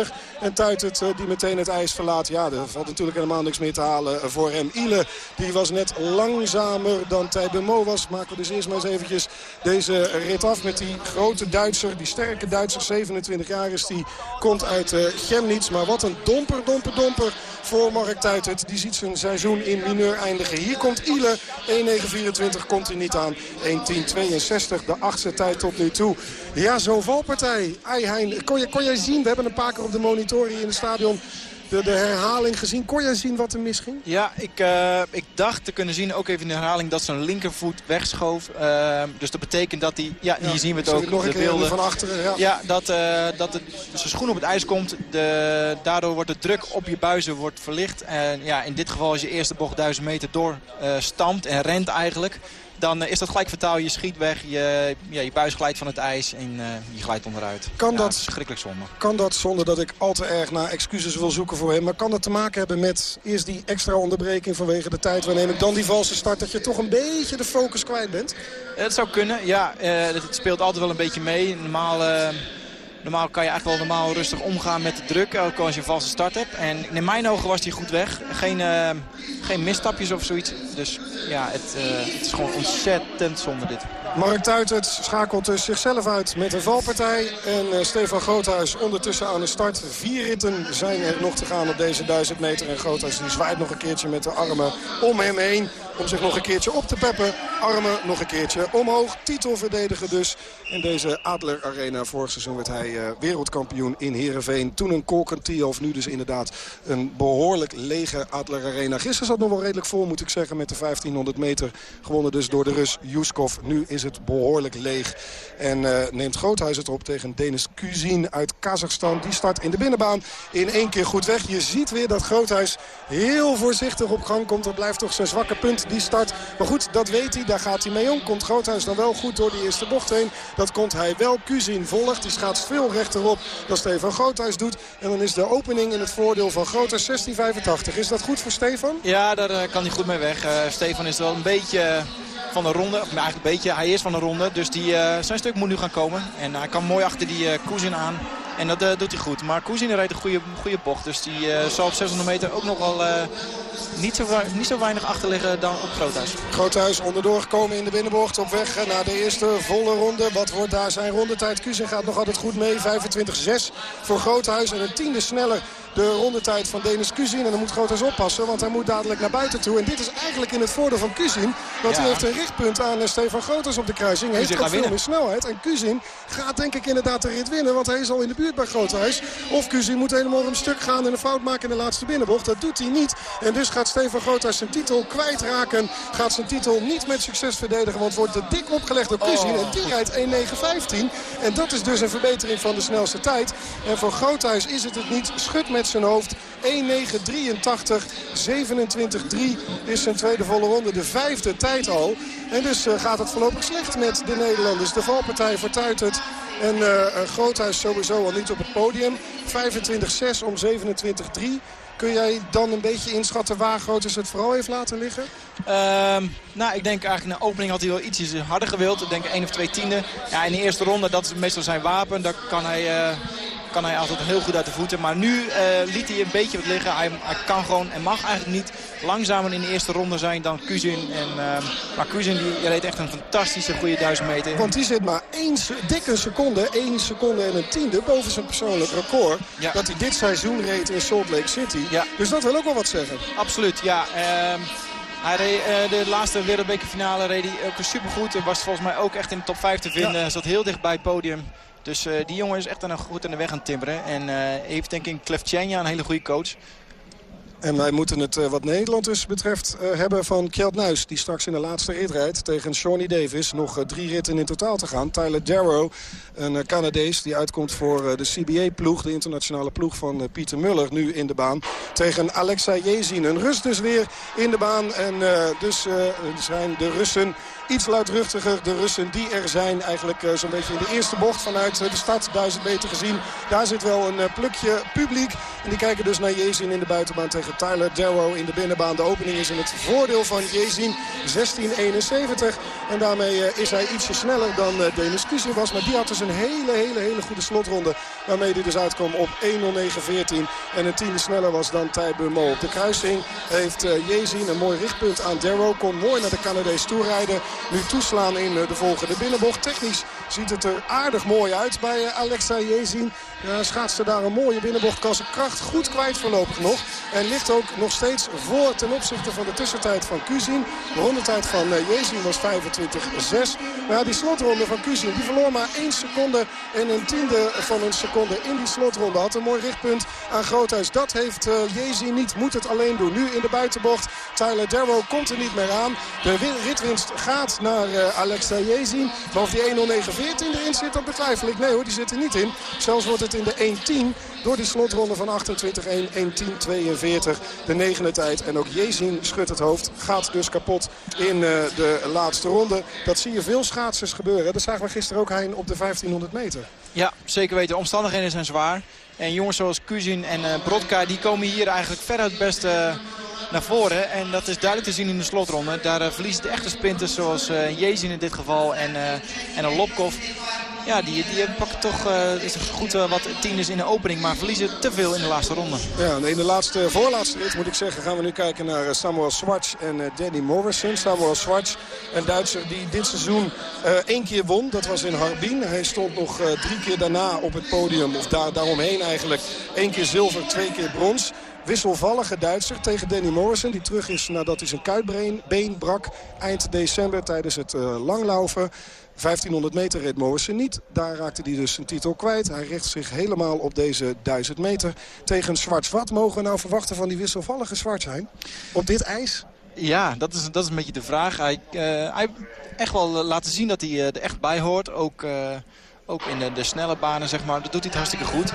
42-26. En Tuitert eh, die meteen het ijs verlaat. Ja, er valt natuurlijk helemaal niks meer te halen voor hem. Ile die was net langzamer dan Tijbe Mo was. Maken we dus eerst maar eens eventjes deze rit af met die grote Duitser. Die sterke Duitser, 27 jaar is die. Komt uit Chemnitz. Maar wat een domper, domper, domper voor Mark Tuitert. Die ziet zijn seizoen in mineur eindigen. Hier komt Ile. 1.924 komt hij niet aan. 1.1062 de achtste tijd tot nu toe. Ja, zo'n valpartij. Ai, Hein, kon, je, kon jij zien, we hebben een paar keer op de monitor hier in het stadion... De, de herhaling gezien. Kon jij zien wat er misging? Ja, ik, uh, ik dacht te kunnen zien, ook even in de herhaling, dat zijn linkervoet wegschoof. Uh, dus dat betekent dat hij, ja, hier zien we het ook, nog de beelden. van achteren. Ja, ja dat, uh, dat het, zijn schoen op het ijs komt. De, daardoor wordt de druk op je buizen wordt verlicht. En ja, in dit geval als je eerste bocht 1000 meter door stampt en rent eigenlijk dan uh, is dat gelijk vertaal. Je schiet weg, je, ja, je buis glijdt van het ijs en uh, je glijdt onderuit. Kan ja, dat, schrikkelijk zonde. Kan dat, zonder dat ik al te erg naar excuses wil zoeken voor hem... maar kan dat te maken hebben met eerst die extra onderbreking vanwege de tijd... waarneem ik dan die valse start, dat je toch een beetje de focus kwijt bent? Het zou kunnen, ja. Uh, het speelt altijd wel een beetje mee. Normaal Normaal kan je eigenlijk wel normaal rustig omgaan met de druk. Ook als je een valse start hebt. En in mijn ogen was hij goed weg. Geen, uh, geen misstapjes of zoiets. Dus ja, het, uh, het is gewoon ontzettend zonde dit. Mark Tuitert schakelt dus zichzelf uit met een valpartij. En uh, Stefan Groothuis ondertussen aan de start. Vier ritten zijn er nog te gaan op deze 1000 meter. En Groothuis die zwaait nog een keertje met de armen om hem heen. Om zich nog een keertje op te peppen. Armen nog een keertje omhoog. Titel verdedigen dus. In deze Adler Arena. Vorig seizoen werd hij uh, wereldkampioen in Heerenveen. Toen een Kolkentiof. Nu dus inderdaad een behoorlijk lege Adler Arena. Gisteren zat nog wel redelijk vol moet ik zeggen. Met de 1500 meter. Gewonnen dus door de Rus Yuskov. Nu is het behoorlijk leeg. En uh, neemt Groothuis het op tegen Denis Kuzin uit Kazachstan. Die start in de binnenbaan in één keer goed weg. Je ziet weer dat Groothuis heel voorzichtig op gang komt. Dat blijft toch zijn zwakke punt die start. Maar goed, dat weet hij. Daar gaat hij mee om. Komt Groothuis dan wel goed door die eerste bocht heen. Dat komt hij wel. Kuzin volgt. Die gaat veel rechterop dan Stefan Groothuis doet. En dan is de opening in het voordeel van Groothuis 16.85. Is dat goed voor Stefan? Ja, daar uh, kan hij goed mee weg. Uh, Stefan is wel een beetje van de ronde. Eigenlijk een beetje. Hij is van de ronde. Dus die, uh, zijn stuk moet nu gaan komen. En hij kan mooi achter die Kuzin aan. En dat uh, doet hij goed. Maar Kuzin rijdt een goede, goede bocht. Dus die zal op 600 meter ook nog wel niet, zo, niet zo weinig achter liggen dan op Groothuis. Groothuis onderdoor gekomen in de binnenbocht. Op weg naar de eerste volle ronde. Wat wordt daar zijn rondetijd? Kuzin gaat nog altijd goed mee. 25-6 voor Groothuis. En een tiende sneller de rondetijd van Denis Kuzin. En dan moet Groothuis oppassen, want hij moet dadelijk naar buiten toe. En dit is eigenlijk in het voordeel van Kuzin. Want ja. hij heeft een richtpunt aan Stefan Groothuis op de kruising. Hij heeft ook veel meer snelheid. En Kuzin gaat denk ik inderdaad de rit winnen. Want hij is al in de buurt bij Groothuis. Of Kuzin moet helemaal een stuk gaan en een fout maken in de laatste binnenbocht. Dat doet hij niet. En dus gaat Stefan Groothuis zijn titel kwijtraken. Gaat zijn titel niet met succes verdedigen. Want wordt er dik opgelegd door Kuzin. Oh, en die rijdt 1.9.15. En dat is dus een verbetering van de snelste tijd. En voor Groothuis is het het niet. Schud met zijn hoofd. 1.983, 27-3 is zijn tweede volle ronde. De vijfde tijd al. En dus uh, gaat het voorlopig slecht met de Nederlanders. De valpartij vertuit het. En uh, Groothuis sowieso al niet op het podium. 25-6 om 27-3. Kun jij dan een beetje inschatten waar Groothuis het vooral heeft laten liggen? Uh, nou, ik denk eigenlijk in de opening had hij wel ietsjes harder gewild. Ik denk één of twee tiende. Ja, in de eerste ronde, dat is meestal zijn wapen. Daar kan hij... kan hij altijd heel goed uit de voeten. Maar nu uh, liet hij een beetje wat liggen. Hij, hij, kan gewoon en mag eigenlijk niet langzamer in de eerste ronde zijn dan Kuzin. En, uh, maar Kuzin die reed echt een fantastische goede duizend meter. Want die zit maar één dikke seconde, één seconde en een tiende boven zijn persoonlijk record. Ja. Dat hij dit seizoen reed in Salt Lake City. Ja. Dus dat wil ook wel wat zeggen. Absoluut, ja. Uh, hij reed, uh, de laatste wereldbekerfinale reed hij ook supergoed. Was volgens mij ook echt in de top 5 te vinden. Ja. Zat heel dicht bij het podium. Dus uh, die jongen is echt aan, goed aan de weg aan het timmeren. En uh, heeft denk ik Klefchenja een hele goede coach. En wij moeten het uh, wat Nederland dus betreft hebben van Kjeld Nuis. Die straks in de laatste rit rijdt tegen Shawnee Davis. Nog drie ritten in totaal te gaan. Tyler Darrow, een Canadees die uitkomt voor de CBA-ploeg. De internationale ploeg van Pieter Muller nu in de baan. Tegen Alexa Jezin. Een Rus dus weer in de baan. En dus zijn de Russen iets luidruchtiger. De Russen die er zijn eigenlijk uh, zo'n beetje in de eerste bocht vanuit de stad. Duizend meter gezien. Daar zit wel een uh, plukje publiek. En die kijken dus naar Jezin in de buitenbaan tegen Tyler Darrow in de binnenbaan. De opening is in het voordeel van Jezin. 16.71. En daarmee is hij ietsje sneller dan Denis Kuzin was. Maar die had dus een hele, hele, hele goede slotronde. Waarmee hij dus uitkwam op 1.09.14. En een tiende sneller was dan Thij Mo. Op de kruising heeft Jezin een mooi richtpunt aan Darrow. Kon mooi naar de Canadees toerijden nu toeslaan in de volgende binnenbocht. Technisch ziet het er aardig mooi uit bij Alexa Jezin. Ja, schaatste daar een mooie binnenbocht. Kan kracht goed kwijt voorlopig nog. En ligt ook nog steeds voor ten opzichte van de tussentijd van Kuzin. De rondetijd van Jezin was 25-6. Maar die slotronde van Kuzin die verloor maar 1 seconde en een tiende van een seconde in die slotronde. Had een mooi richtpunt aan Groothuis. Dat heeft Jezin niet. Moet het alleen doen. Nu in de buitenbocht. Tyler Darrow komt er niet meer aan. De ritwinst gaat naar Alexa Jezin. Maar of die 1.09.14 erin zit, dat betwijfel ik. Nee hoor, die zit er niet in. Zelfs wordt het in de 1-10 door die slotronde van 28-1, 1-10-42. De negende tijd. En ook Jezin schudt het hoofd. Gaat dus kapot in uh, de laatste ronde. Dat zie je veel schaatsers gebeuren. Dat zagen we gisteren ook heen op de 1500 meter. Ja, zeker weten. De omstandigheden zijn zwaar. En jongens zoals Kuzin en uh, Brodka die komen hier eigenlijk verder het beste naar voren. En dat is duidelijk te zien in de slotronde. Daar uh, verliezen de echte sprinters zoals uh, Jezin in dit geval en, uh, en een Lopkov. ja, die, die pakken toch is goed wat tieners in de opening. Maar verliezen te veel in de laatste ronde. Ja, in de laatste, voorlaatste rit moet ik zeggen gaan we nu kijken naar Samuel Schwartz en Danny Morrison. Samuel Schwartz, een Duitser die dit seizoen één keer won. Dat was in Harbin. Hij stond nog drie keer daarna op het podium. Of daar, daaromheen eigenlijk. Eén keer zilver, twee keer brons wisselvallige Duitser tegen Danny Morrison. Die terug is nadat hij zijn kuitbeen brak eind december tijdens het uh, langlaufen. 1500 meter reed Morrison niet. Daar raakte hij dus zijn titel kwijt. Hij richt zich helemaal op deze 1000 meter tegen Zwarts. Wat mogen we nou verwachten van die wisselvallige Zwartsheim? Op dit ijs? Ja, dat is, dat is een beetje de vraag. Hij, uh, echt wel laten zien dat hij er echt bij hoort. Ook... Ook in de, de, snelle banen, zeg maar. Dat doet hij het hartstikke goed.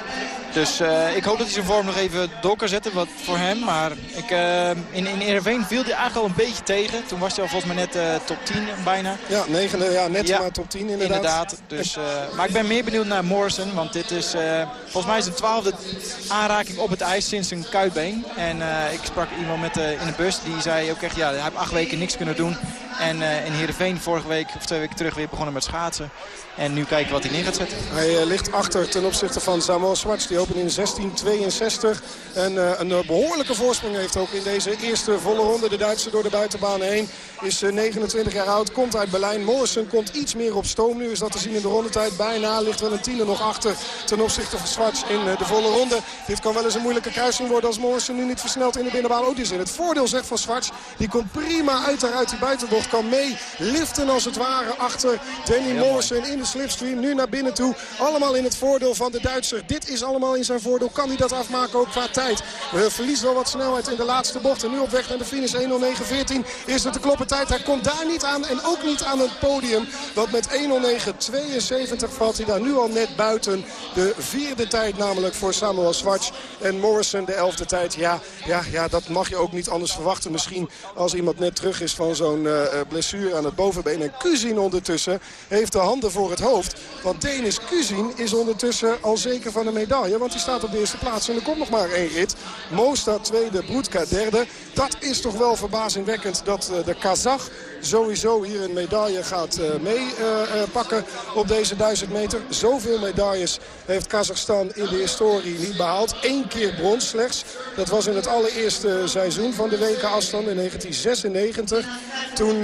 Dus uh, ik hoop dat hij zijn vorm nog even door kan zetten wat voor hem. Maar ik, uh, in, in viel hij eigenlijk al een beetje tegen. Toen was hij al volgens mij net uh, top 10 bijna. Ja, negende, ja net ja, maar top 10 inderdaad. inderdaad. Dus, maar ik ben meer benieuwd naar Morrison. Want dit is volgens mij zijn twaalfde aanraking op het ijs sinds zijn kuitbeen. En ik sprak iemand met, in de bus die zei ook echt... Ja, hij heeft acht weken niks kunnen doen. En in Heerenveen vorige week of twee weken terug weer begonnen met schaatsen. En nu kijken wat hij neer gaat zetten. Hij uh, ligt achter ten opzichte van Samuel Swartz. Die opent in 1662. En uh, een behoorlijke voorsprong heeft ook in deze eerste volle ronde. De Duitse door de buitenbaan heen is uh, 29 jaar oud. Komt uit Berlijn. Morrison komt iets meer op stoom. Nu is dat te zien in de rondetijd. Bijna ligt wel een tiende nog achter ten opzichte van Swartz in de volle ronde. Dit kan wel eens een moeilijke kruising worden als Morrison nu niet versnelt in de binnenbaan. Ook is in het voordeel zegt van Swartz. Die komt prima uit daar uit die buitenbocht. Kan mee liften als het ware achter Danny Morrison in de slipstream. Nu naar binnen toe. Allemaal in het voordeel van de Duitser. Dit is allemaal in zijn voordeel. Kan hij dat afmaken ook qua tijd. We verliezen wel wat snelheid in de laatste bocht. En nu op weg naar de finish 1.09.14 is het de kloppentijd. Hij komt daar niet aan en ook niet aan het podium. Want met 1.09.72 valt hij daar nu al net buiten. De vierde tijd namelijk voor Samuel Schwartz. En Morrison de elfde tijd. Ja, ja, ja, dat mag je ook niet anders verwachten. Misschien als iemand net terug is van zo'n uh, blessure aan het bovenbeen. En Kuzin ondertussen heeft de handen voor het hoofd. Want Denis Kuzin is ondertussen al zeker van een medaille. Want hij staat op de eerste plaats en er komt nog maar één rit. Mo staat tweede, Broedka derde. Dat is toch wel verbazingwekkend dat de Kazach sowieso hier een medaille gaat meepakken uh, uh, op deze 1000 meter. Zoveel medailles heeft Kazachstan in de historie niet behaald. Eén keer brons slechts. Dat was in het allereerste seizoen van de WK afstand in 1996. Toen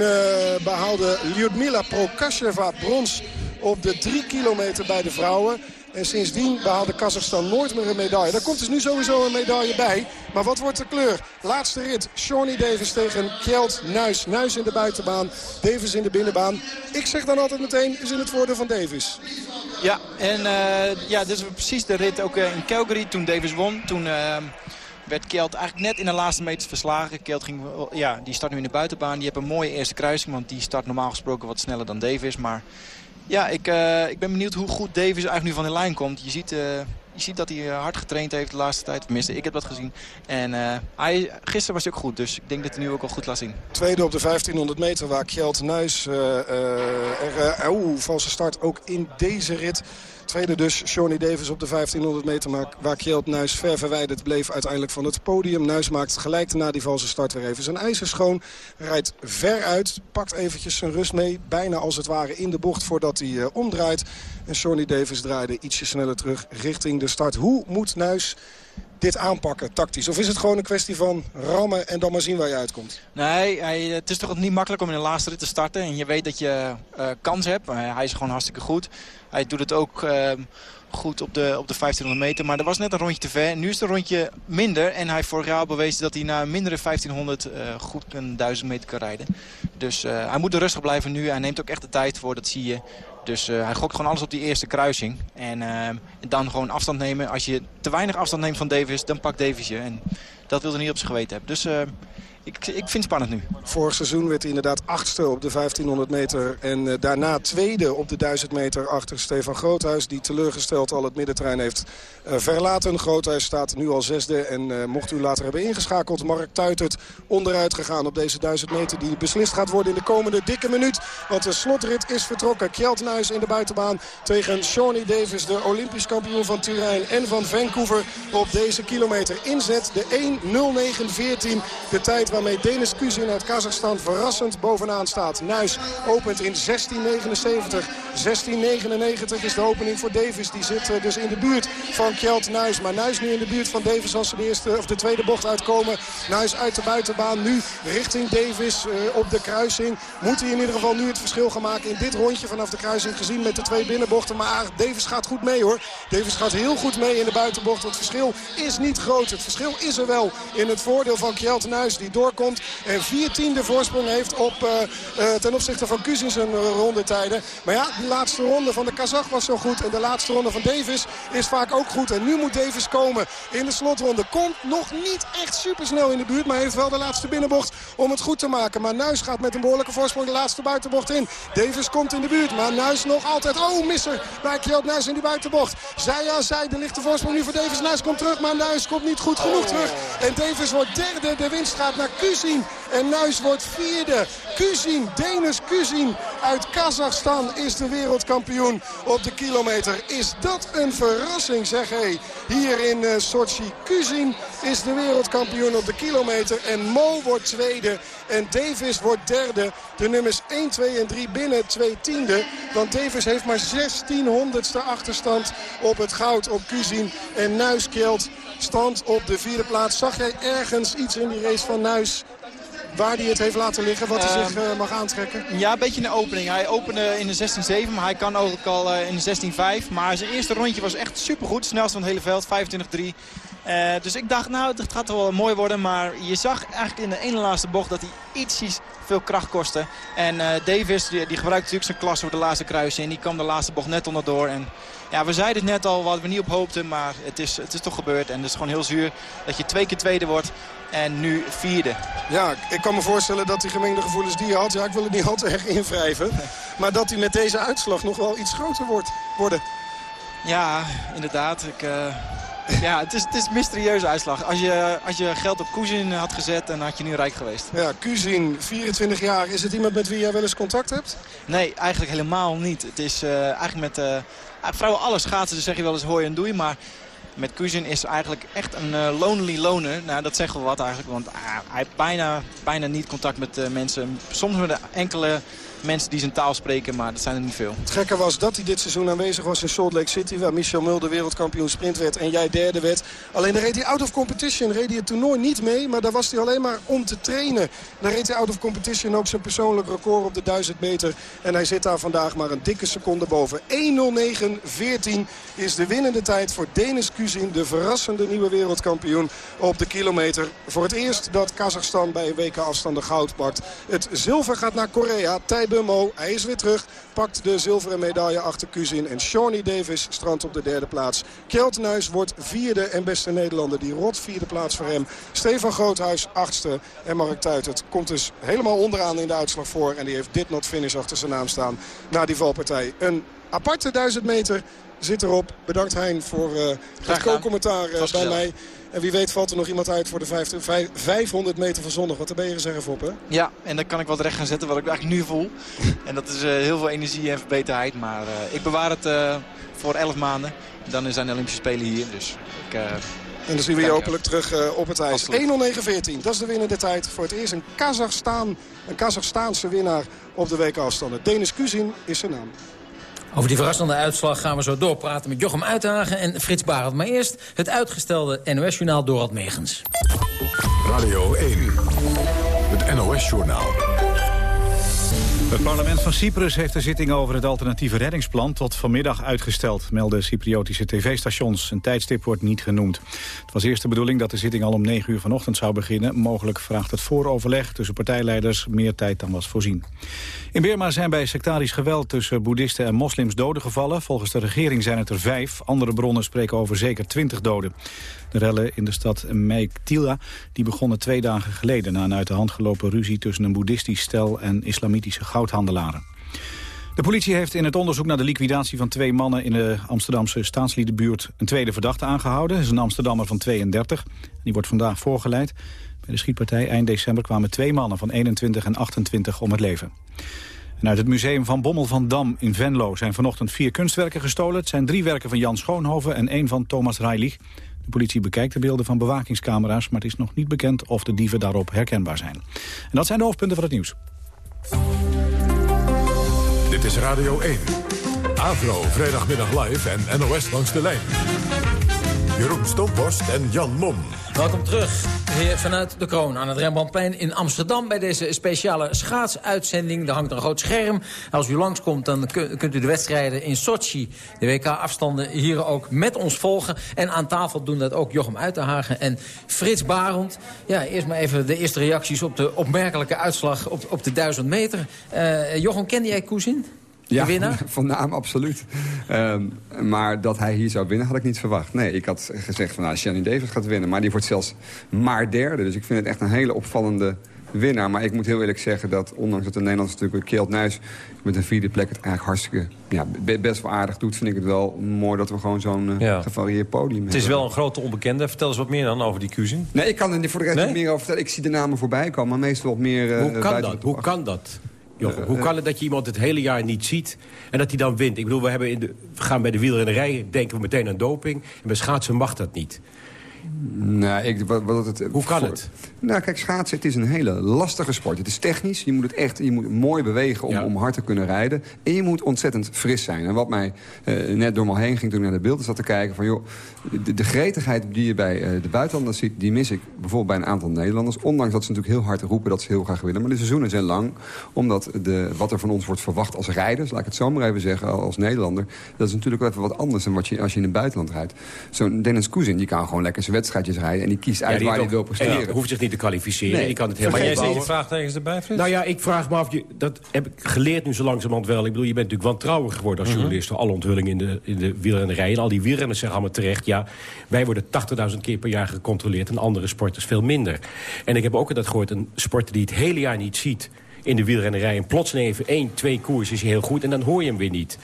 behaalde Lyudmila Prokasheva brons op de 3 kilometer bij de vrouwen. En sindsdien behaalde Kazachstan nooit meer een medaille. Daar komt dus nu sowieso een medaille bij. Maar wat wordt de kleur? Laatste rit. Shawnee Davis tegen Kjeld Nuis. Nuis in de buitenbaan. Davis in de binnenbaan. Ik zeg dan altijd meteen, is in het voordeel van Davis. Ja, en uh, ja, dit is precies de rit ook uh, in Calgary toen Davis won. Toen... Uh, werd Kelt eigenlijk net in de laatste meters verslagen. Kelt ging, ja, die start nu in de buitenbaan. Die heeft een mooie eerste kruising, want die start normaal gesproken wat sneller dan Davis. Maar ja, ik, uh, ik ben benieuwd hoe goed Davis eigenlijk nu van de lijn komt. Je ziet, uh, je ziet dat hij hard getraind heeft de laatste tijd. Tenminste, ik heb dat gezien. En hij, gisteren was hij ook goed, dus ik denk dat hij nu ook al goed laat zien. Tweede op de 1500 meter waar Kjeld Nuis er, valse start ook in deze rit. Tweede dus Shawnee Davis op de 1500 meter. Maar waar Kjeld Nuis ver verwijderd bleef uiteindelijk van het podium. Nuis maakt gelijk na die valse start weer even zijn ijzer schoon. Rijdt ver uit. Pakt eventjes zijn rust mee. Bijna als het ware in de bocht voordat hij uh, omdraait. En Shawnee Davis draaide ietsje sneller terug richting de start. Hoe moet Nuis dit aanpakken, tactisch? Of is het gewoon een kwestie van rammen en dan maar zien waar je uitkomt? Nee, hij, het is toch niet makkelijk om in de laatste rit te starten. En je weet dat je uh, kans hebt. Hij is gewoon hartstikke goed. Hij doet het ook uh, goed op de, op de 1500 meter. Maar er was net een rondje te ver. Nu is het een rondje minder. En hij vorig jaar bewezen dat hij na mindere 1500 goed een 1000 meter kan rijden. Dus hij moet rustig blijven nu. Hij neemt ook echt de tijd voor, dat zie je. Dus uh, hij gokt gewoon alles op die eerste kruising. En uh, dan gewoon afstand nemen. Als je te weinig afstand neemt van Davis, dan pakt Davis je. En dat wil hij niet op zijn geweten hebben. Dus uh, ik, ik vind het spannend nu. Vorig seizoen werd hij inderdaad achtste op de 1500 meter. En uh, daarna tweede op de 1000 meter achter Stefan Groothuis. Die teleurgesteld al het middenterrein heeft uh, verlaten. Groothuis staat nu al zesde. En uh, mocht u later hebben ingeschakeld. Mark Tuitert onderuit gegaan op deze 1000 meter. Die beslist gaat worden in de komende dikke minuut. Want de slotrit is vertrokken. Kjeld Nuis in de buitenbaan tegen Shawnee Davis. De Olympisch kampioen van Turijn en van Vancouver op deze kilometer. Inzet de 1.09.14. De tijd waarmee Denis Kuzin uit Kazachstan verrassend bovenaan staat. Nuis opent in 1679. 1699 is de opening voor Davis. Die zit eh, dus in de buurt van Kjeld Nuis. Maar Nuis nu in de buurt van Davis als ze de, eerste, of de tweede bocht uitkomen. Nuis uit de buitenbaan. Nu richting Davis uh, op de kruising. Moet hij in ieder geval nu het verschil gaan maken in dit rondje vanaf de kruising. Gezien met de twee binnenbochten. Maar Davis gaat goed mee hoor. Davis gaat heel goed mee in de buitenbocht. Het verschil is niet groot. Het verschil is er wel in het voordeel van Kjeld Nuis die doorkomt. En vier tiende voorsprong heeft op, uh, uh, ten opzichte van Kuzin zijn rondetijden. Maar ja, die laatste ronde van de Kazach was zo goed. En de laatste ronde van Davis is vaak ook goed. En nu moet Davis komen in de slotronde. Komt nog niet echt supersnel in de buurt. Maar heeft wel de laatste binnenbocht om het goed te maken. Maar Nuis gaat met een behoorlijke voorsprong de laatste buitenbocht in. Davis komt in de buurt. Maar Nuis nog altijd. Oh, misser bij Kjeld Nuis in die buitenbocht. Zij aan zij. De lichte voorsprong nu voor Davis. Nuis komt terug. Maar Nuis komt niet goed genoeg terug. En Davis wordt derde. De winst gaat naar Kuzin. En Nuis wordt vierde. Kuzin, Denis Kuzin uit Kazachstan is de wereldkampioen op de kilometer. Is dat een verrassing, zeg hé. Hier in uh, Sochi. Kuzin is de wereldkampioen op de kilometer. En Mo wordt tweede. En Davis wordt derde. De nummers 1, 2 en 3 binnen twee tiende. Want Davis heeft maar 1600ste achterstand op het goud op Kuzin. En Nuis Kjeld stand op de vierde plaats. Zag jij ergens iets in die race van Nuis waar hij het heeft laten liggen, wat hij Um, zich uh, mag aantrekken? Ja, een beetje een opening. Hij opende in de 16-7, maar hij kan ook al uh, in de 16-5. Maar zijn eerste rondje was echt supergoed. Snelst van het hele veld, 25-3. Uh, dus ik dacht, nou, het gaat wel mooi worden. Maar je zag eigenlijk in de ene laatste bocht dat hij ietsjes veel kracht kostte. En uh, Davis, die, die gebruikt natuurlijk zijn klas voor de laatste kruising. En die kwam de laatste bocht net onderdoor. En ja, we zeiden het net al, wat we niet op hoopten. Maar het is, het is toch gebeurd. En het is gewoon heel zuur dat je twee keer tweede wordt. En nu vierde. Ja, ik kan me voorstellen dat die gemengde gevoelens die je had... ja, ik wil het niet [LAUGHS] al te erg invrijven... maar dat hij met deze uitslag nog wel iets groter wordt worden. Ja, inderdaad. Ik, uh, ja, het is, het is een mysterieuze uitslag. Als je, als je geld op Kuzin had gezet, dan had je nu rijk geweest. Ja, Kuzin, 24 jaar. Is het iemand met wie jij wel eens contact hebt? Nee, eigenlijk helemaal niet. Het is uh, eigenlijk met... Uh, vrouwen alle schaatsen zeg je wel eens hoi en doei, maar met Kuzin is eigenlijk echt een uh, lonely loner. Nou, dat zegt wel wat eigenlijk. Want uh, hij heeft bijna, bijna niet contact met mensen. Soms met enkele mensen die zijn taal spreken, maar dat zijn er niet veel. Het gekke was dat hij dit seizoen aanwezig was in Salt Lake City... waar Michel Mulder wereldkampioen sprint werd en jij derde werd. Alleen daar reed hij out of competition, reed hij het toernooi niet mee... maar daar was hij alleen maar om te trainen. Daar reed hij out of competition ook zijn persoonlijk record op de 1000 meter. En hij zit daar vandaag maar een dikke seconde boven. 1.09.14 is de winnende tijd voor Denis Kuzin... de verrassende nieuwe wereldkampioen op de kilometer. Voor het eerst dat Kazachstan bij een WK afstanden goud pakt. Het zilver gaat naar Korea. Hij is weer terug. Pakt de zilveren medaille achter Kuzin. En Shawnee Davis strandt op de derde plaats. Kjeld Nuis wordt vierde en beste Nederlander. Die rot vierde plaats voor hem. Stefan Groothuis achtste. En Mark Tuitert komt dus helemaal onderaan in de uitslag voor. En die heeft dit not finish achter zijn naam staan. Na die valpartij. Een aparte duizend meter zit erop. Bedankt Hein voor uh, het co-commentaar uh, bij mij. En wie weet valt er nog iemand uit voor de 50, 500 meter van zondag. Want daar ben je reserve op, hè? Ja, en dan kan ik wat recht gaan zetten wat ik eigenlijk nu voel. en dat is uh, heel veel energie en verbeterheid. Maar uh, ik bewaar het uh, voor 11 maanden. Dan zijn de Olympische Spelen hier. Dus ik... En dan zien we je hopelijk terug op het ijs. 1.09.14, dat is de winnende tijd. Voor het eerst een, een Kazachstaanse winnaar op de WK-afstanden. Denis Kuzin is zijn naam. Over die verrassende uitslag gaan we zo doorpraten met Jochem Uithagen en Frits Barend. Maar eerst het uitgestelde NOS-journaal Dorad Megens. Radio 1, het NOS-journaal. Het parlement van Cyprus heeft de zitting over het alternatieve reddingsplan tot vanmiddag uitgesteld, melden Cypriotische tv-stations. Een tijdstip wordt niet genoemd. Het was eerst de bedoeling dat de zitting al om 9 uur vanochtend zou beginnen. Mogelijk vraagt het vooroverleg tussen partijleiders meer tijd dan was voorzien. In Birma zijn bij sectarisch geweld tussen boeddhisten en moslims doden gevallen. Volgens de regering zijn het er vijf. Andere bronnen spreken over zeker twintig doden. De rellen in de stad Meiktila die begonnen twee dagen geleden... na een uit de hand gelopen ruzie tussen een boeddhistisch stel en islamitische goudhandelaren. De politie heeft in het onderzoek naar de liquidatie van twee mannen... in de Amsterdamse staatsliedenbuurt een tweede verdachte aangehouden. Dat is een Amsterdammer van 32. Die wordt vandaag voorgeleid. Bij de schietpartij eind december kwamen twee mannen van 21 en 28 om het leven. En uit het museum van Bommel van Dam in Venlo zijn vanochtend vier kunstwerken gestolen. Het zijn drie werken van Jan Schoonhoven en één van Thomas Reilich. De politie bekijkt de beelden van bewakingscamera's... maar het is nog niet bekend of de dieven daarop herkenbaar zijn. En dat zijn de hoofdpunten van het nieuws. Dit is Radio 1. Avro, vrijdagmiddag live en NOS langs de lijn. Jeroen Stomborst en Jan Mom. Welkom terug hier vanuit de Kroon aan het Rembrandtplein in Amsterdam... bij deze speciale schaatsuitzending. Er hangt een groot scherm. Als u langskomt, dan kunt u de wedstrijden in Sochi... de WK-afstanden hier ook met ons volgen. En aan tafel doen dat ook Jochem Uitenhagen en Frits Barend. Ja, eerst maar even de eerste reacties op de opmerkelijke uitslag op, op de 1000 meter. Uh, Jochem, kende jij Koezin? Ja, winnaar? [LAUGHS] van naam absoluut. Um, maar dat hij hier zou winnen had ik niet verwacht. Nee, ik had gezegd van nou, Shannon Davis gaat winnen. Maar die wordt zelfs maar derde. Dus ik vind het echt een hele opvallende winnaar. Maar ik moet heel eerlijk zeggen dat, ondanks dat de Nederlandse natuurlijk Keelt Nuis met een vierde plek het eigenlijk hartstikke, ja, best wel aardig doet, vind ik het wel mooi dat we gewoon zo'n uh, ja. gevarieerd podium hebben. Het is wel een grote onbekende. Vertel eens wat meer dan over die Kuzin. Nee, ik kan er voor de rest nee? niet meer over vertellen. Ik zie de namen voorbij komen, maar meestal wat meer... Uh, Hoe kan dat? Hoe kan dat? Jochem, hoe kan het dat je iemand het hele jaar niet ziet en dat hij dan wint? Ik bedoel, we, hebben in de, we gaan bij de wielrennerij, denken we meteen aan doping. En bij schaatsen mag dat niet. Nou, ik, wat, wat het, Hoe kan het? Nou, kijk, schaatsen, het is een hele lastige sport. Het is technisch, je moet het echt je moet mooi bewegen om, ja. om hard te kunnen rijden. En je moet ontzettend fris zijn. En wat mij uh, net door me heen ging toen ik naar de beelden zat te kijken... van joh, de, de gretigheid die je bij uh, de buitenlanders ziet... die mis ik bijvoorbeeld bij een aantal Nederlanders. Ondanks dat ze natuurlijk heel hard roepen dat ze heel graag willen. Maar de seizoenen zijn lang, omdat de, wat er van ons wordt verwacht als rijders... laat ik het zo maar even zeggen, als Nederlander... dat is natuurlijk wel even wat anders dan wat je, als je in het buitenland rijdt. Zo'n Dennis Koezin, die kan gewoon lekker zijn wedstrijdjes rijden... en die kiest uit ja, waar hij wil presteren. Hoeft zich niet te kwalificeren. Nee. Je kan het helemaal maar jij zegt je vraagtekens erbij, Frits? Nou ja, ik vraag me af, je, dat heb ik geleerd nu zo langzamerhand wel. Ik bedoel, je bent natuurlijk wantrouwig geworden als journalist... door alle onthullingen in de, in de wielrennerij. En al die wielrenners zeggen allemaal terecht... ja, wij worden 80.000 keer per jaar gecontroleerd... en andere sporters veel minder. En ik heb ook dat gehoord, een sporter die het hele jaar niet ziet in de wielrennerij. En plotseling even één, twee koers is hij heel goed en dan hoor je hem weer niet.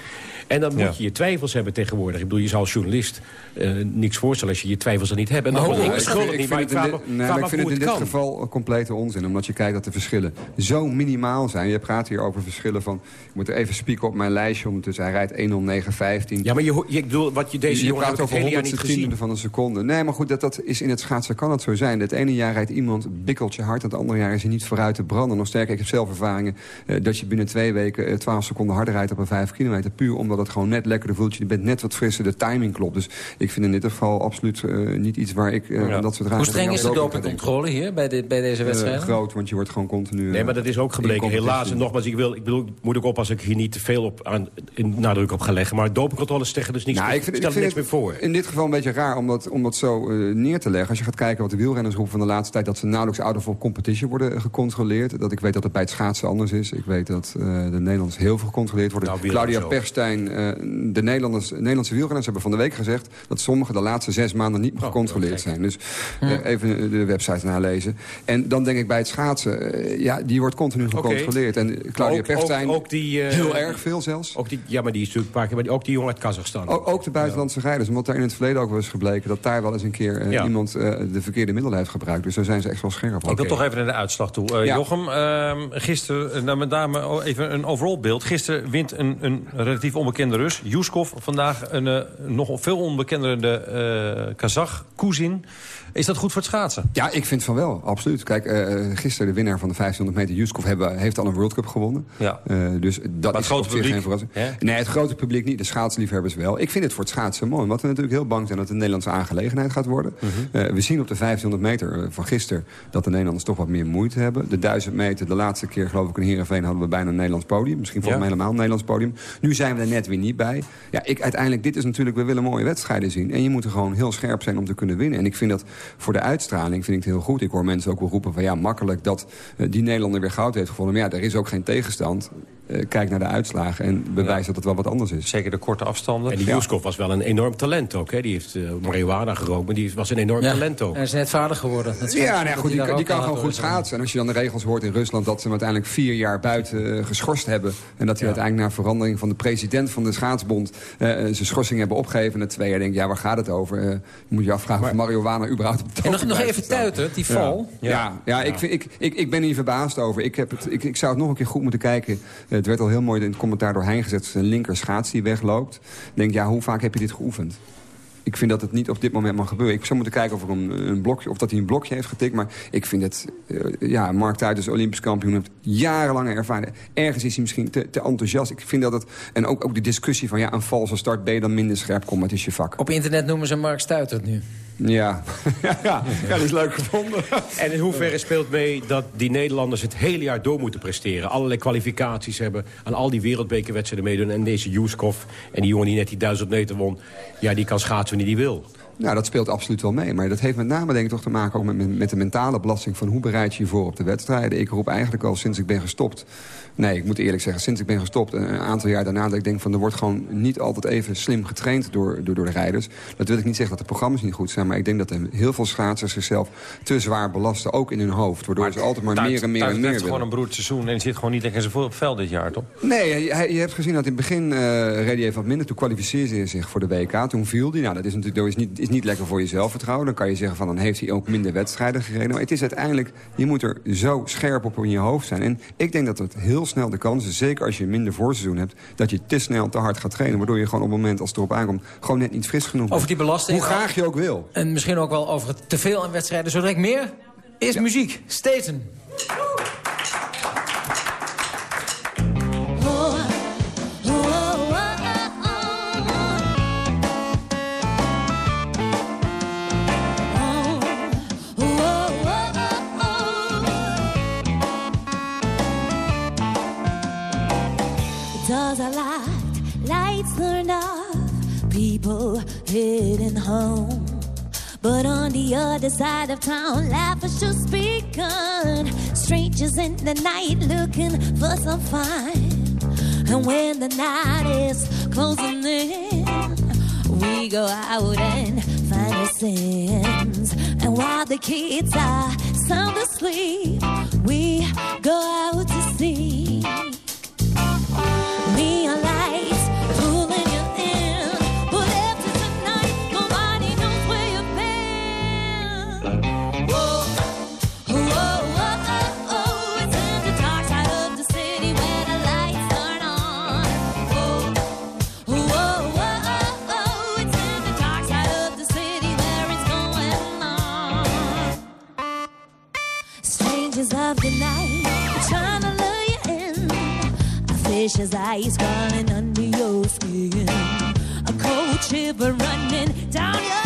En dan moet Ja. je je twijfels hebben tegenwoordig. Ik bedoel, je zou als journalist eh, niks voorstellen als je je twijfels er niet hebt. En dan Oh, word ik ik beschuldigd vind- niet, maar ik vind vraag het me in dit- nee, maar ik vind het in dit kan. geval complete onzin. Omdat je kijkt dat de verschillen zo minimaal zijn. Je praat hier over verschillen van... Ik moet er even spieken op mijn lijstje. Ondertussen, hij rijdt 1.09.15. Ja, maar je, je, ik bedoel, wat je deze je jongen praat ik over honderdste van een seconde. Nee, maar goed, dat, dat is in het schaatsen kan het zo zijn. Het ene jaar rijdt iemand bikkeltje hard. En het andere jaar is hij niet vooruit te branden. Nog sterker, ik heb zelf ervaringen eh, dat je binnen twee weken eh, 12 seconden harder rijdt op een 5 kilometer. Puur omdat het gewoon net lekkerder voelt. Je bent net wat frisser, de timing klopt. Dus ik vind in dit geval absoluut eh, niet iets waar ik eh, aan dat soort Hoe streng is de dopingcontrole hier bij, de, bij deze wedstrijd? Eh, groot, want je wordt gewoon continu... Nee, maar dat is ook gebleken. Helaas, en nogmaals, ik, wil, ik bedoel, ik moet ook oppassen... dat ik hier niet te veel op aan, in nadruk op ga leggen. Maar dopingcontroles tegen dus niks, Nou, ik vind, stel ik er vind niks meer voor. het in dit geval een beetje raar om dat, om dat zo eh, neer te leggen. Als je gaat kijken wat de wielrenners roepen van de laatste tijd... dat ze nauwelijks out of competition worden eh, gecontroleerd. Dat ik weet dat het bij het schaatsen anders is. Ik weet dat eh, de Nederlanders heel veel gecontroleerd worden. Nou, Claudia. Perstijn, eh, de Nederlanders, Nederlandse wielrenners hebben van de week gezegd... dat sommigen de laatste zes maanden niet Oh, meer gecontroleerd zijn. Dus eh, even de website nalezen. En dan denk ik bij het schaatsen... eh, ja, die wordt continu gecontroleerd. En Claudia ook, Perstijn... ook, ook die, eh, heel erg veel zelfs. Ook die, ja, maar die is natuurlijk een paar keer... Maar die- ook die jongen uit Kazachstan. Ook, ook de buitenlandse rijders. Omdat daar in het verleden ook wel eens gebleken... dat daar wel eens een keer Ja. iemand de verkeerde middelen heeft gebruikt. Dus daar zijn ze echt wel scherp op. Ik wil toch even naar de uitslag toe. Ja. Jochem, ehm, gisteren, eh, nou, met name o- even een overall beeld. Gisteren wint een, een relatief onbekende Rus, Yuskov. Vandaag een eh, nog veel onbekendere eh Kazach, Kuzin. Is dat goed voor het schaatsen? Ja, ik vind van wel, absoluut. Kijk, eh, gisteren de winnaar van de 1500 meter, Yuskov, hebben, heeft al een World Cup gewonnen. Ja. Eh, dus dat het is grote publiek, geen verrassing. hè? Nee, het grote publiek niet, de schaatsliefhebbers wel. Ik vind het voor het schaatsen mooi, omdat we natuurlijk heel bang zijn... dat het een Nederlandse aangelegenheid gaat worden. Mhm. We zien op de 1500 meter van gisteren... dat de Nederlanders toch wat meer moeite hebben. De 1000 meter, de laatste keer geloof ik in Heerenveen... hadden we bijna een Nederlands podium. Misschien volgens Ja. mij helemaal een Nederlands podium. Nu zijn we er net weer niet bij. Ja, ik, uiteindelijk, dit is natuurlijk... we willen mooie wedstrijden zien. En je moet er gewoon heel scherp zijn om te kunnen winnen. En ik vind dat voor de uitstraling vind ik het heel goed. Ik hoor mensen ook wel roepen van ja, makkelijk dat eh, die Nederlander weer goud heeft gevonden. Maar ja, er is ook geen tegenstand. Eh, kijk naar de uitslagen en bewijs dat het wel wat anders is. Zeker de korte afstanden. En die Ja. Yuskov was wel een enorm talent ook. Hè? Die heeft uh, marihuana gerookt, maar die was een enorm talent ook. Hij is net vader geworden. Dat is Ja, wel- nou ja, goed, die, die kan gewoon goed schaatsen. En als je dan de regels hoort in Rusland dat ze hem uiteindelijk vier jaar buiten eh, geschorst hebben. En dat hij uiteindelijk na verandering van de president van de schaatsbond eh, eh, zijn schorsing hebben opgegeven. Na twee jaar denk ik, ja, waar gaat het over? Eh, je moet je afvragen of marihuana überhaupt op het En nog, nog even tuiten, die Ja. val. Ja, ja, Ik, ik, ik, ik ben hier verbaasd over. Ik, heb het, ik, ik zou het nog een keer goed moeten kijken. Eh, het werd al heel mooi in het commentaar door Hein gezet. Zijn linker schaats die wegloopt. Ik denk, ja, hoe vaak heb je dit geoefend? ik vind dat het niet op dit moment mag gebeuren. Ik zou moeten kijken of, er een, een blokje, of dat hij een blokje heeft getikt. Maar ik vind het... Uh, ja, Mark Tuit is Olympisch kampioen. heeft jarenlange ervaring. Ergens is hij misschien te, te, enthousiast. Ik vind dat het... En ook, ook de discussie van... ja, een valse start ben je dan minder scherp. Kom, het is je vak. Op internet noemen ze Mark Stuitert nu. Ja. ja, [LAUGHS] ja, dat is leuk gevonden. En in hoeverre speelt mee dat die Nederlanders het hele jaar door moeten presteren? Allerlei kwalificaties hebben, aan al die wereldbekerwedstrijden meedoen. En deze Juskov en die jongen die net die duizend meter won... ja, die kan schaatsen wanneer die wil. Nou, dat speelt absoluut wel mee. Maar dat heeft met name denk ik toch te maken ook met, met de mentale belasting... van hoe bereid je je voor op de wedstrijden. Ik roep eigenlijk al sinds ik ben gestopt Nee, ik moet eerlijk zeggen, sinds ik ben gestopt... een aantal jaar daarna dat ik denk van... er wordt gewoon niet altijd even slim getraind door, door, door de rijders. Dat wil ik niet zeggen dat de programma's niet goed zijn... maar ik denk dat er heel veel schaatsers zichzelf te zwaar belasten... ook in hun hoofd, waardoor ze altijd maar meer en meer en meer willen. gewoon een broerd seizoen en zit gewoon niet lekker in zijn veld dit jaar, toch? Nee, je, je hebt gezien dat in het begin uh, reed hij even wat minder. Toen kwalificeerde hij zich voor de WK. Toen viel hij. Nou, dat is natuurlijk dat is niet, is niet lekker voor je zelfvertrouwen. Dan kan je zeggen van dan heeft hij ook minder wedstrijden gereden. Maar het is uiteindelijk, je moet er zo scherp op in je hoofd zijn. En ik denk dat het heel snel de kans is zeker als je minder voorseizoen hebt... dat je te snel te hard gaat trainen. Waardoor je gewoon op het moment als het erop aankomt... gewoon net niet fris genoeg Over die belasting. Hoe graag je ook wil. En misschien ook wel over het teveel aan wedstrijden. Zo direct meer. Eerst muziek. Staten. People heading home. But on the other side of town, life has just begun. Strangers in the night looking for some fun. And when the night is closing in, we go out and find the sins. And while the kids are sound asleep, we go out to see. of the night, I'm trying to lure you in. A fish's eyes crawling under your skin, a cold shiver running down your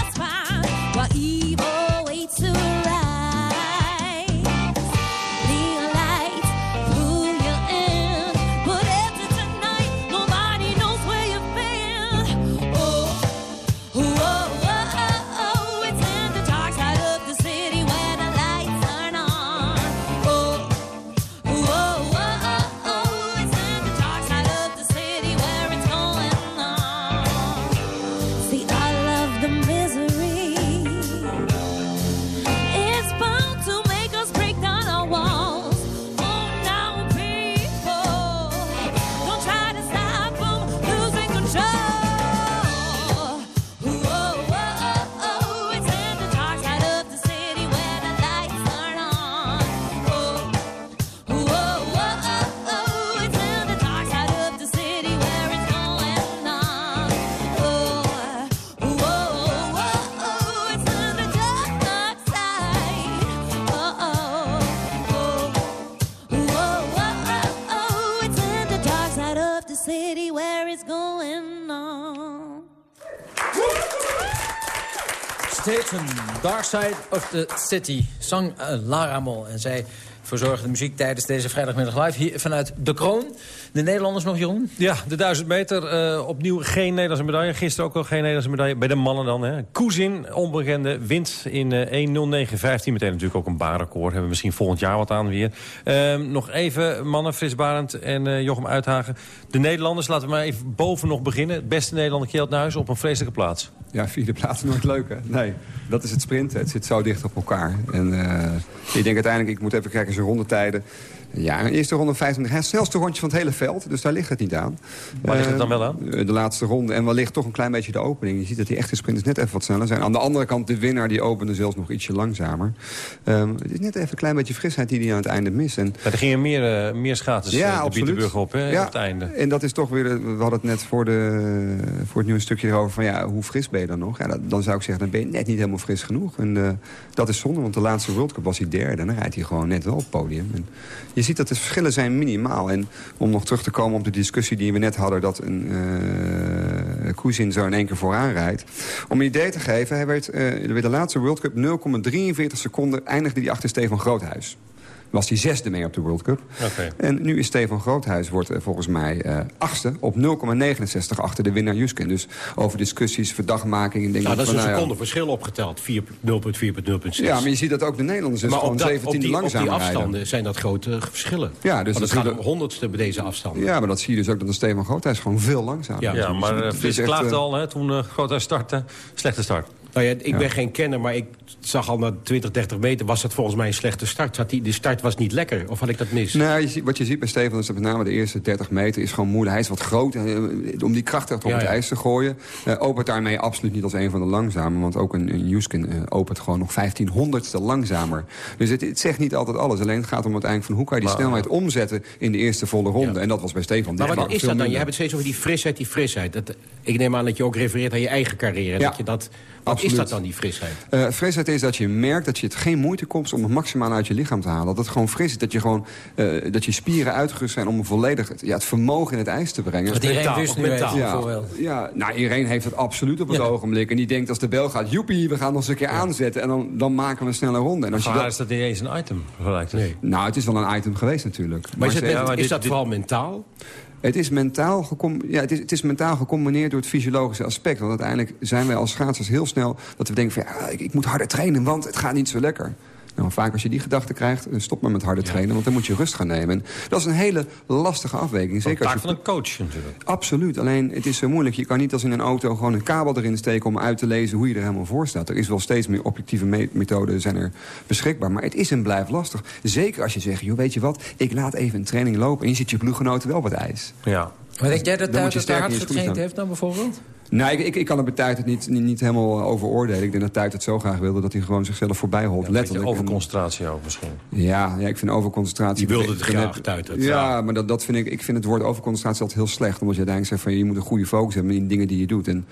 Dark Side of the City, zang uh, Lara Mol. En zij verzorgde de muziek tijdens deze vrijdagmiddag live hier vanuit De Kroon. De Nederlanders nog, Jeroen? Ja, de 1000 meter. Uh, opnieuw geen Nederlandse medaille. Gisteren ook al geen Nederlandse medaille. Bij de mannen dan. Hè. Koezin, onbekende, wint in uh, 1.09.15. Meteen natuurlijk ook een baanrecord. Hebben we misschien volgend jaar wat aan weer. Uh, nog even, mannen, Frits Barend en uh, Jochem Uithagen. De Nederlanders, laten we maar even boven nog beginnen. Het beste Nederlander keelt naar huis op een vreselijke plaats. Ja, vierde plaats nooit leuk, hè? Nee, dat is het sprinten. Het zit zo dicht op elkaar. En uh, ik denk uiteindelijk, ik moet even kijken, zijn rondetijden. Ja, een eerste ronde 25. Het snelste rondje van het hele veld, dus daar ligt het niet aan. Waar ligt het dan wel aan? Uh, de laatste ronde. En wellicht toch een klein beetje de opening. Je ziet dat die echte sprinters net even wat sneller zijn. Aan de andere kant, de winnaar die opende zelfs nog ietsje langzamer. Um, het is net even een klein beetje frisheid die hij aan het einde mist. En... Maar er gingen meer, uh, meer schaters ja, uh, de Bietenburg op, hè, ja, op het einde. En dat is toch weer, we hadden het net voor, de, voor het nieuwe stukje erover... van ja, hoe fris ben je dan nog? Ja, dat, dan zou ik zeggen, dan ben je net niet helemaal fris genoeg. En dat is zonde, want de laatste World Cup was hij derde. En dan rijdt hij gewoon net wel op het podium. En je ziet dat de verschillen zijn minimaal. En om nog terug te komen op de discussie die we net hadden... dat een uh, zo in één keer vooraan rijdt. Om een idee te geven, hij werd uh, bij de laatste World Cup 0,43 seconden... eindigde hij achter Stefan Groothuis was hij zesde mee op de World Cup. Okay. En nu is Stefan Groothuis wordt uh, volgens mij uh, achtste op 0,69 achter de winnaar Juskin. Dus over discussies, verdagmaking en dingen. Nou, dat is een van, seconde nou, verschil opgeteld. 0,4 0,6. Ja, maar je ziet dat ook de Nederlanders dus maar gewoon op, dat, 17 op die, langzamer op die afstanden rijden. zijn dat grote verschillen. Ja, dus Want het dat gaat om honderdste bij deze afstanden. Ja, maar dat zie je dus ook dat de Stefan Groothuis gewoon veel langzamer Ja, is. ja Dus maar het is Frits klaagde eh, al hè, toen uh, Groothuis startte. Slechte start. Nou ja, ik ben geen kenner, maar ik zag al na 20, 30 meter... was dat volgens mij een slechte start. Zat die, de start was niet lekker, of had ik dat mis? Nou, je ziet, wat je ziet bij Stefan is dat met name de eerste 30 meter is gewoon moeilijk. Hij is wat groot eh, om die kracht echt op Ja, het ijs te gooien. Eh, opent daarmee absoluut niet als een van de langzamen. Want ook een, een Juskin eh, opent gewoon nog 1500ste langzamer. Dus het, het zegt niet altijd alles. Alleen het gaat om uiteindelijk van hoe kan je die Maar- snelheid omzetten in de eerste volle ronde. En dat was bij Stefan. Maar wat is dat dan? Je hebt het steeds over die frisheid, die frisheid. Dat, ik neem aan dat je ook refereert aan je eigen carrière. Dat je dat, wat absoluut. is dat dan, die frisheid? Eh, frisheid is dat je merkt dat je het geen moeite kost om het maximaal uit je lichaam te halen. Dat het gewoon fris is. Dat je gewoon eh, dat je spieren uitgerust zijn om een volledig ja, het vermogen in het ijs te brengen. Mentaal, Wust of nu mentaal. heeft Ja, nou iedereen heeft het absoluut op het Ja. ogenblik. En die denkt als de bel gaat, joepie, we gaan nog eens een keer aanzetten. En dan, dan maken we een snelle ronde. En als je dat, is dat niet eens een item, lijkt het. nou, het is wel een item geweest natuurlijk. Maar is, het, maar is dat dit- vooral mentaal? Het is, mentaal ja, het, is, het is mentaal gecombineerd door het fysiologische aspect. Want uiteindelijk zijn wij als schaatsers heel snel dat we denken van... Ja, ik, ik moet harder trainen, want het gaat niet zo lekker. Nou, vaak als je die gedachte krijgt, eh, stop maar met harder trainen. Want dan moet je rust gaan nemen. En dat is een hele lastige afweging. Zeker als je van een coach natuurlijk. Absoluut. Alleen het is zo moeilijk. Je kan niet als in een auto gewoon een kabel erin steken... om uit te lezen hoe je er helemaal voor staat. Er is wel steeds meer objectieve me- methoden zijn er beschikbaar. Maar het is en blijft lastig. Zeker als je zegt, joh, weet je wat, ik laat even een training lopen... en je ziet je ploeggenoten wel het ijs. Ja. Maar denk jij dat je het hard getraind heeft dan bijvoorbeeld? Nee, ik, ik, ik kan het bij Tuit het niet, niet, niet helemaal over oordelen. Ik denk dat Tuit het zo graag wilde dat hij gewoon zichzelf voorbij holt. Beetje letterlijk. En- overconcentratie ook misschien. Ja, ja, ik vind overconcentratie... Die wilde het graag, Tuit het. Ja, maar dat, dat vind ik, ik vind het woord overconcentratie altijd heel slecht. Omdat je uiteindelijk zegt van je moet een goede focus hebben in de dingen die je doet. En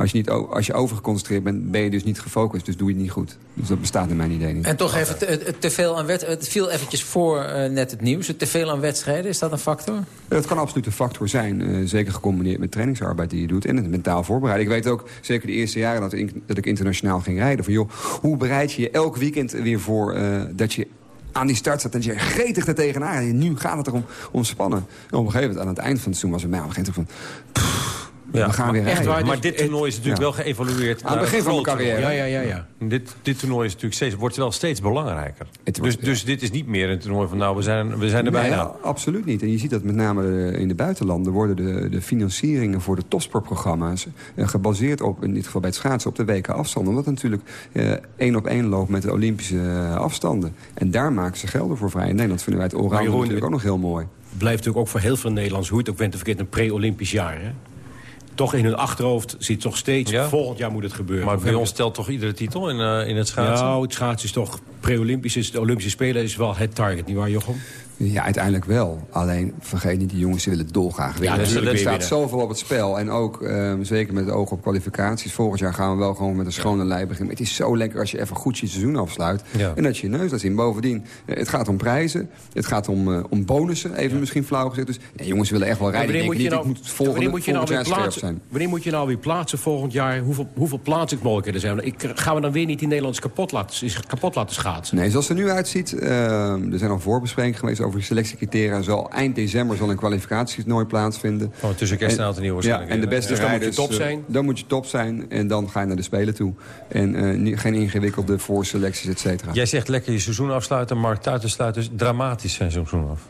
als je, niet, als je overgeconcentreerd bent, ben je dus niet gefocust. Dus doe je het niet goed. Dus dat bestaat in mijn idee niet. En toch even te, te- veel aan wed Het viel eventjes voor eh, net het nieuws. Het te veel aan wedstrijden, is dat een factor? Dat kan absoluut een factor zijn. eh, zeker gecombineerd met trainingsarbeid die je doet. En het mentaal voorbereiden. Ik weet ook, zeker de eerste jaren dat, ik- dat ik internationaal ging rijden. Van joh, hoe bereid je je elk weekend weer voor eh, dat je aan die start staat en je gretig er tegenaan. En nu gaat het erom om spannen. En op een gegeven moment, aan het eind van het seizoen was het mij op een gegeven moment van... pff, Ja, we gaan maar weer echt rijden. waar, Maar dit toernooi is natuurlijk Ja. wel geëvalueerd. Aan het begin van mijn carrière. Ja, ja, ja. ja. Dit, dit toernooi is natuurlijk steeds, wordt wel steeds belangrijker. Het wordt- dus, dus dit is niet meer een toernooi van nou, we zijn, we zijn er Nee, bijna. ja, absoluut niet. En je ziet dat met name eh, in de buitenlanden... worden de, de financieringen voor de topsportprogramma's... eh, gebaseerd op, in dit geval bij het schaatsen, op de weken afstand. Omdat het natuurlijk eh, één op één loopt met de Olympische eh, afstanden. En daar maken ze gelden voor vrij. En nee, dat vinden wij het oranje natuurlijk ook nog heel mooi. blijft natuurlijk ook voor heel veel Nederlands... hoe je het ook went of verkeerd, een pre-Olympisch jaar. Hè? Toch in hun achterhoofd zit toch steeds... Ja. volgend jaar moet het gebeuren. Maar bij ons telt toch iedere titel in, eh, in het schaatsen? Nou, het schaatsen is toch pre-Olympisch. is- De Olympische Spelen is wel het target, nietwaar Jochem? Ja, uiteindelijk wel. Alleen, vergeet niet, die jongens willen dolgraag winnen. natuurlijk er staat winnen. zoveel op het spel. En ook, ehm, zeker met het oog op kwalificaties. Volgend jaar gaan we wel gewoon met een schone lei beginnen. Maar het is zo lekker als je even goed je seizoen afsluit. Ja. En dat je je neus laat zien. Bovendien, eh, het gaat om prijzen. Het gaat om, eh, om bonussen, even misschien flauw gezegd. Dus ja, jongens willen echt wel rijden. wanneer Ik denk moet je niet, nou, ik moet volgende, wanneer moet je nou weer plaatsen? zijn. Wanneer moet je nou weer plaatsen volgend jaar? Hoeveel, hoeveel plaatsingsmogelijkheden zijn er? Ik, gaan we dan weer niet die Nederlanders kapot laten, kapot laten schaatsen? Nee, zoals het er nu uitziet, ehm, er zijn al voorbesprekingen geweest over de selectiecriteria. Zal eind december zal een kwalificatietoernooi plaatsvinden. Oh, tussen kerst en oud en nieuw Ja, waarschijnlijk. en de beste? Dus dan moet je rijders, top eh, zijn? dan moet je top zijn en dan ga je naar de Spelen toe. En eh, niet- geen ingewikkelde voorselecties, et cetera. Jij zegt lekker je seizoen afsluiten. Mark Tuiten sluit dus dramatisch zijn seizoen af.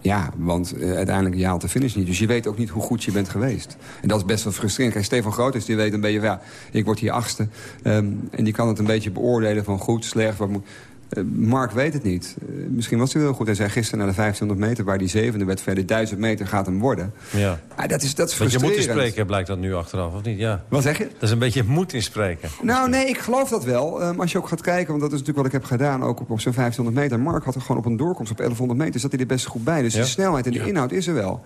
Ja, want eh, uiteindelijk je haalt de finish niet. Dus je weet ook niet hoe goed je bent geweest. En dat is best wel frustrerend. Kijk, Stefan Groothuis die weet een beetje... van, Ja, ik word hier achtste. Ehm, en die kan het een beetje beoordelen van goed, slecht. Wat moet... Uh, Mark weet het niet. Uh, misschien was hij wel goed. Hij zei gisteren naar de 1500 meter... waar die zevende werd verder 1000 meter gaat hem worden. Ja. Ah, dat is, dat is Want je moet inspreken, blijkt dat nu achteraf, of niet? Ja. Wat zeg je? Dat is een beetje moed inspreken. Nou, nee, ik geloof dat wel. Um, als je ook gaat kijken, want dat is natuurlijk wat ik heb gedaan... ook op, op zo'n 1500 meter. Mark had er gewoon op een doorkomst op 1100 meter... zat hij er best goed bij. Dus Ja. de snelheid en de inhoud is er wel.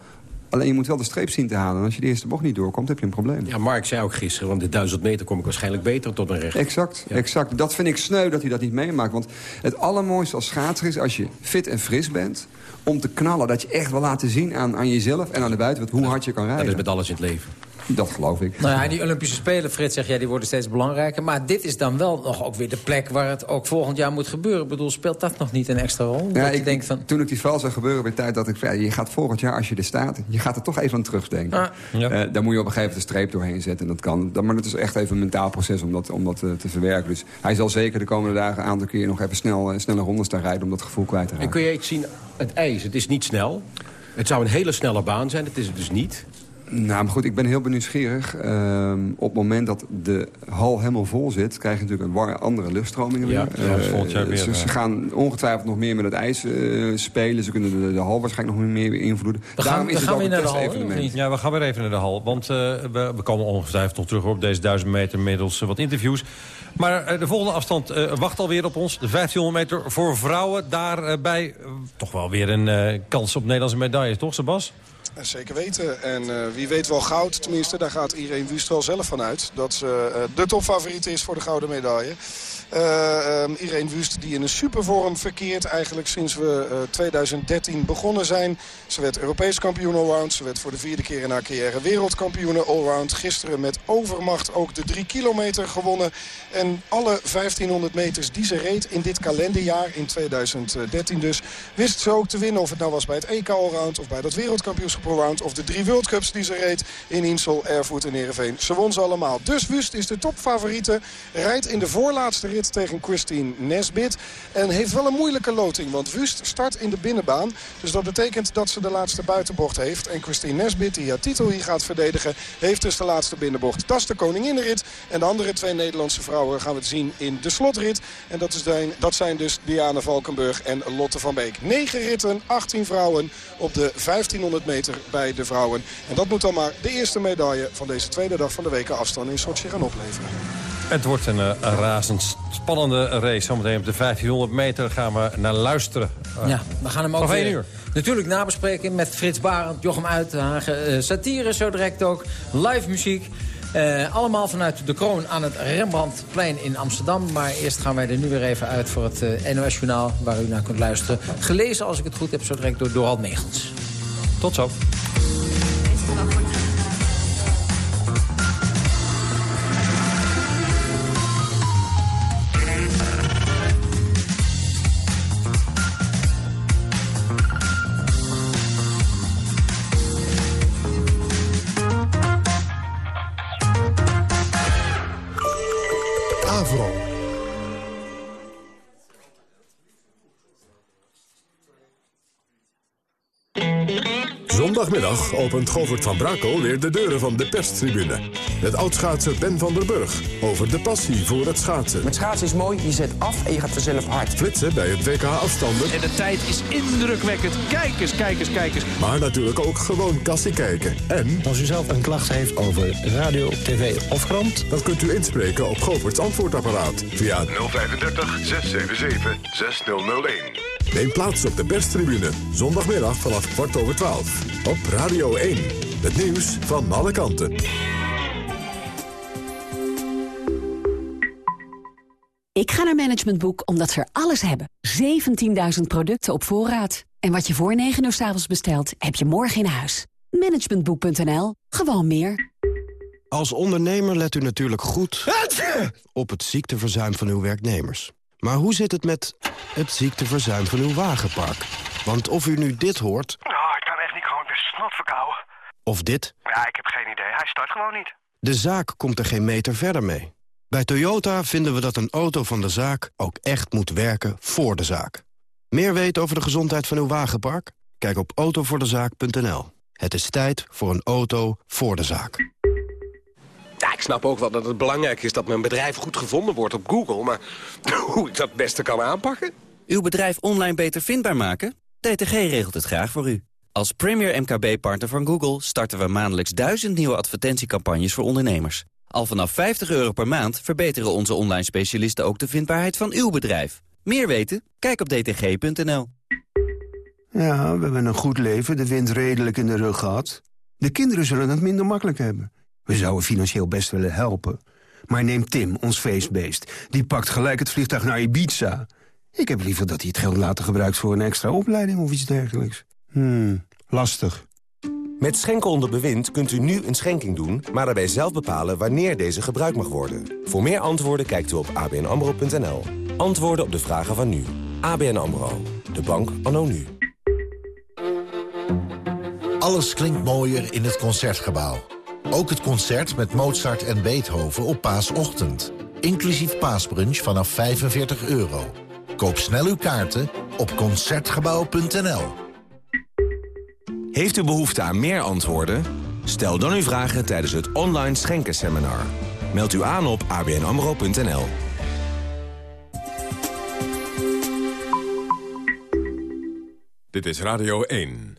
Alleen je moet wel de streep zien te halen. En als je de eerste bocht niet doorkomt, heb je een probleem. Ja, Mark zei ook gisteren, want de 1000 meter kom ik waarschijnlijk beter tot mijn recht. Exact, exact. Dat vind ik sneu dat hij dat niet meemaakt. Want het allermooiste als schaatser is als je fit en fris bent... om te knallen, dat je echt wil laten zien aan, aan jezelf en aan de buitenwereld... hoe hard je kan rijden. Dat is met alles in het leven. Dat geloof ik. Nou ja, die Olympische Spelen, Frits zegt, ja, die worden steeds belangrijker. Maar dit is dan wel nog ook weer de plek waar het ook volgend jaar moet gebeuren. Ik bedoel, speelt dat nog niet een extra rol? Ja, dat je ik, denkt van, Toen ik die val zag gebeuren, werd tijd dat ik... Ja, je gaat volgend jaar, als je er staat, je gaat er toch even aan terugdenken. Ah. Ja. Eh, daar moet je op een gegeven moment een streep doorheen zetten. En dat kan. Dat, maar het is echt even een mentaal proces om dat, om dat eh, te verwerken. Dus hij zal zeker de komende dagen een aantal keer nog even snel, eh, snelle rondes staan rijden... om dat gevoel kwijt te En raken. kun je iets zien, het ijs, het is niet snel. Het zou een hele snelle baan zijn, het is het dus niet. Nou, maar goed, ik ben heel benieuwsgierig. Ehm, op het moment dat de hal helemaal vol zit... krijg je natuurlijk een war- andere luchtstromingen Ja, weer. ja, dat is Eh, weer, ze, gaan ongetwijfeld nog meer met het ijs eh, spelen. Ze kunnen de, de hal waarschijnlijk nog meer beïnvloeden. We gaan- Daarom we is het gaan ook weer een naar de hal? Ja, we gaan weer even naar de hal. Want eh, we, we komen ongetwijfeld nog terug op deze 1000 meter middels wat interviews. Maar de volgende afstand eh, wacht alweer op ons. De 1500 meter voor vrouwen. Daarbij toch wel weer een eh, kans op Nederlandse medaille, toch Sebas? Zeker weten. En eh, wie weet wel goud. Tenminste, daar gaat Irene Wust wel zelf van uit. Dat ze eh, de topfavoriet is voor de gouden medaille. Eh, ehm, Irene Wust die in een supervorm verkeert. Eigenlijk sinds we eh, 2013 begonnen zijn. Ze werd Europees kampioen allround. Ze werd voor de vierde keer in haar carrière wereldkampioen allround. Gisteren met overmacht ook de drie kilometer gewonnen. En alle 1500 meters die ze reed in dit kalenderjaar, in 2013 dus... wist ze ook te winnen. Of het nou was bij het EK allround of bij dat wereldkampioenschap allround... of de drie World Cups die ze reed in Insel, Erfurt en Heerenveen. Ze won ze allemaal. Dus Wust is de topfavoriete. Rijdt in de voorlaatste tegen Christine Nesbit. En heeft wel een moeilijke loting. Want Wust start in de binnenbaan. Dus dat betekent dat ze de laatste buitenbocht heeft. En Christine Nesbit, die haar titel hier gaat verdedigen... heeft dus de laatste binnenbocht. Dat is de koninginrit. En de andere twee Nederlandse vrouwen gaan we zien in de slotrit. En dat, is dat zijn dus Diana Valkenburg en Lotte van Beek. 9 ritten, 18 vrouwen op de 1500 meter bij de vrouwen. En dat moet dan maar de eerste medaille van deze tweede dag van de weken afstand in Sochi gaan opleveren. Het wordt een, eh, een razend spannende race. Zometeen op de 1500 meter gaan we naar luisteren. Eh, Ja, we gaan hem ook Nog één weer uur. natuurlijk nabespreken met Frits Barend, Jochem Uithagen. eh satire zo direct ook, live muziek. Eh, allemaal vanuit de kroon aan het Rembrandtplein in Amsterdam. Maar eerst gaan wij er nu weer even uit voor het eh, NOS-journaal... waar u naar kunt luisteren. Gelezen, als ik het goed heb, zo direct door Dorald Megels. Tot zo. Zondagmiddag opent Govert van Brakel weer de deuren van de perstribune. Met oudschaatser Ben van der Burg over de passie voor het schaatsen. Met schaatsen is mooi, je zet af en je gaat vanzelf hard. Flitsen bij het WK afstanden. En de tijd is indrukwekkend. Kijk eens, kijk eens, kijk eens. Maar natuurlijk ook gewoon kassie kijken. En... Als u zelf een klacht heeft over radio, tv of krant... dan kunt u inspreken op Govert's antwoordapparaat via 035 677 6001. Neem plaats op de perstribune. Zondagmiddag vanaf kwart over twaalf. Op Radio 1. Het nieuws van alle kanten. Ik ga naar Management Boek omdat ze er alles hebben. 17.000 producten op voorraad. En wat je voor 9 uur s avonds bestelt, heb je morgen in huis. Managementboek.nl. Gewoon meer. Als ondernemer let u natuurlijk goed op het ziekteverzuim van uw werknemers. Maar hoe zit het met het ziekteverzuim van uw wagenpark? Want of u nu dit hoort, Nou, ik kan echt niet gewoon, ben snot verkouden. of dit... Ja, ik heb geen idee. Hij start gewoon niet. De zaak komt er geen meter verder mee. Bij Toyota vinden we dat een auto van de zaak ook echt moet werken voor de zaak. Meer weten over de gezondheid van uw wagenpark? Kijk op autovoordezaak.nl. Het is tijd voor een auto voor de zaak. Snap ook wel dat het belangrijk is dat mijn bedrijf goed gevonden wordt op Google. Maar [LAUGHS] hoe ik dat het beste kan aanpakken? Uw bedrijf online beter vindbaar maken? DTG regelt het graag voor u. Als premier MKB-partner van Google starten we maandelijks duizend nieuwe advertentiecampagnes voor ondernemers. Al vanaf 50 euro per maand verbeteren onze online specialisten ook de vindbaarheid van uw bedrijf. Meer weten? Kijk op dtg.nl. Ja, we hebben een goed leven, de wind redelijk in de rug gehad. De kinderen zullen het minder makkelijk hebben. We zouden financieel best willen helpen. Maar neem Tim, ons feestbeest. Die pakt gelijk het vliegtuig naar Ibiza. Ik heb liever dat hij het geld later gebruikt voor een extra opleiding of iets dergelijks. Hmm, lastig. Met Schenken onder bewind kunt u nu een schenking doen... maar daarbij zelf bepalen wanneer deze gebruikt mag worden. Voor meer antwoorden kijkt u op abnamro.nl. Antwoorden op de vragen van nu. ABN AMRO. De bank anno nu. Alles klinkt mooier in het Concertgebouw. Ook het concert met Mozart en Beethoven op paasochtend. Inclusief paasbrunch vanaf 45 euro. Koop snel uw kaarten op Concertgebouw.nl. Heeft u behoefte aan meer antwoorden? Stel dan uw vragen tijdens het online schenkenseminar. Meld u aan op abnamro.nl. Dit is Radio 1.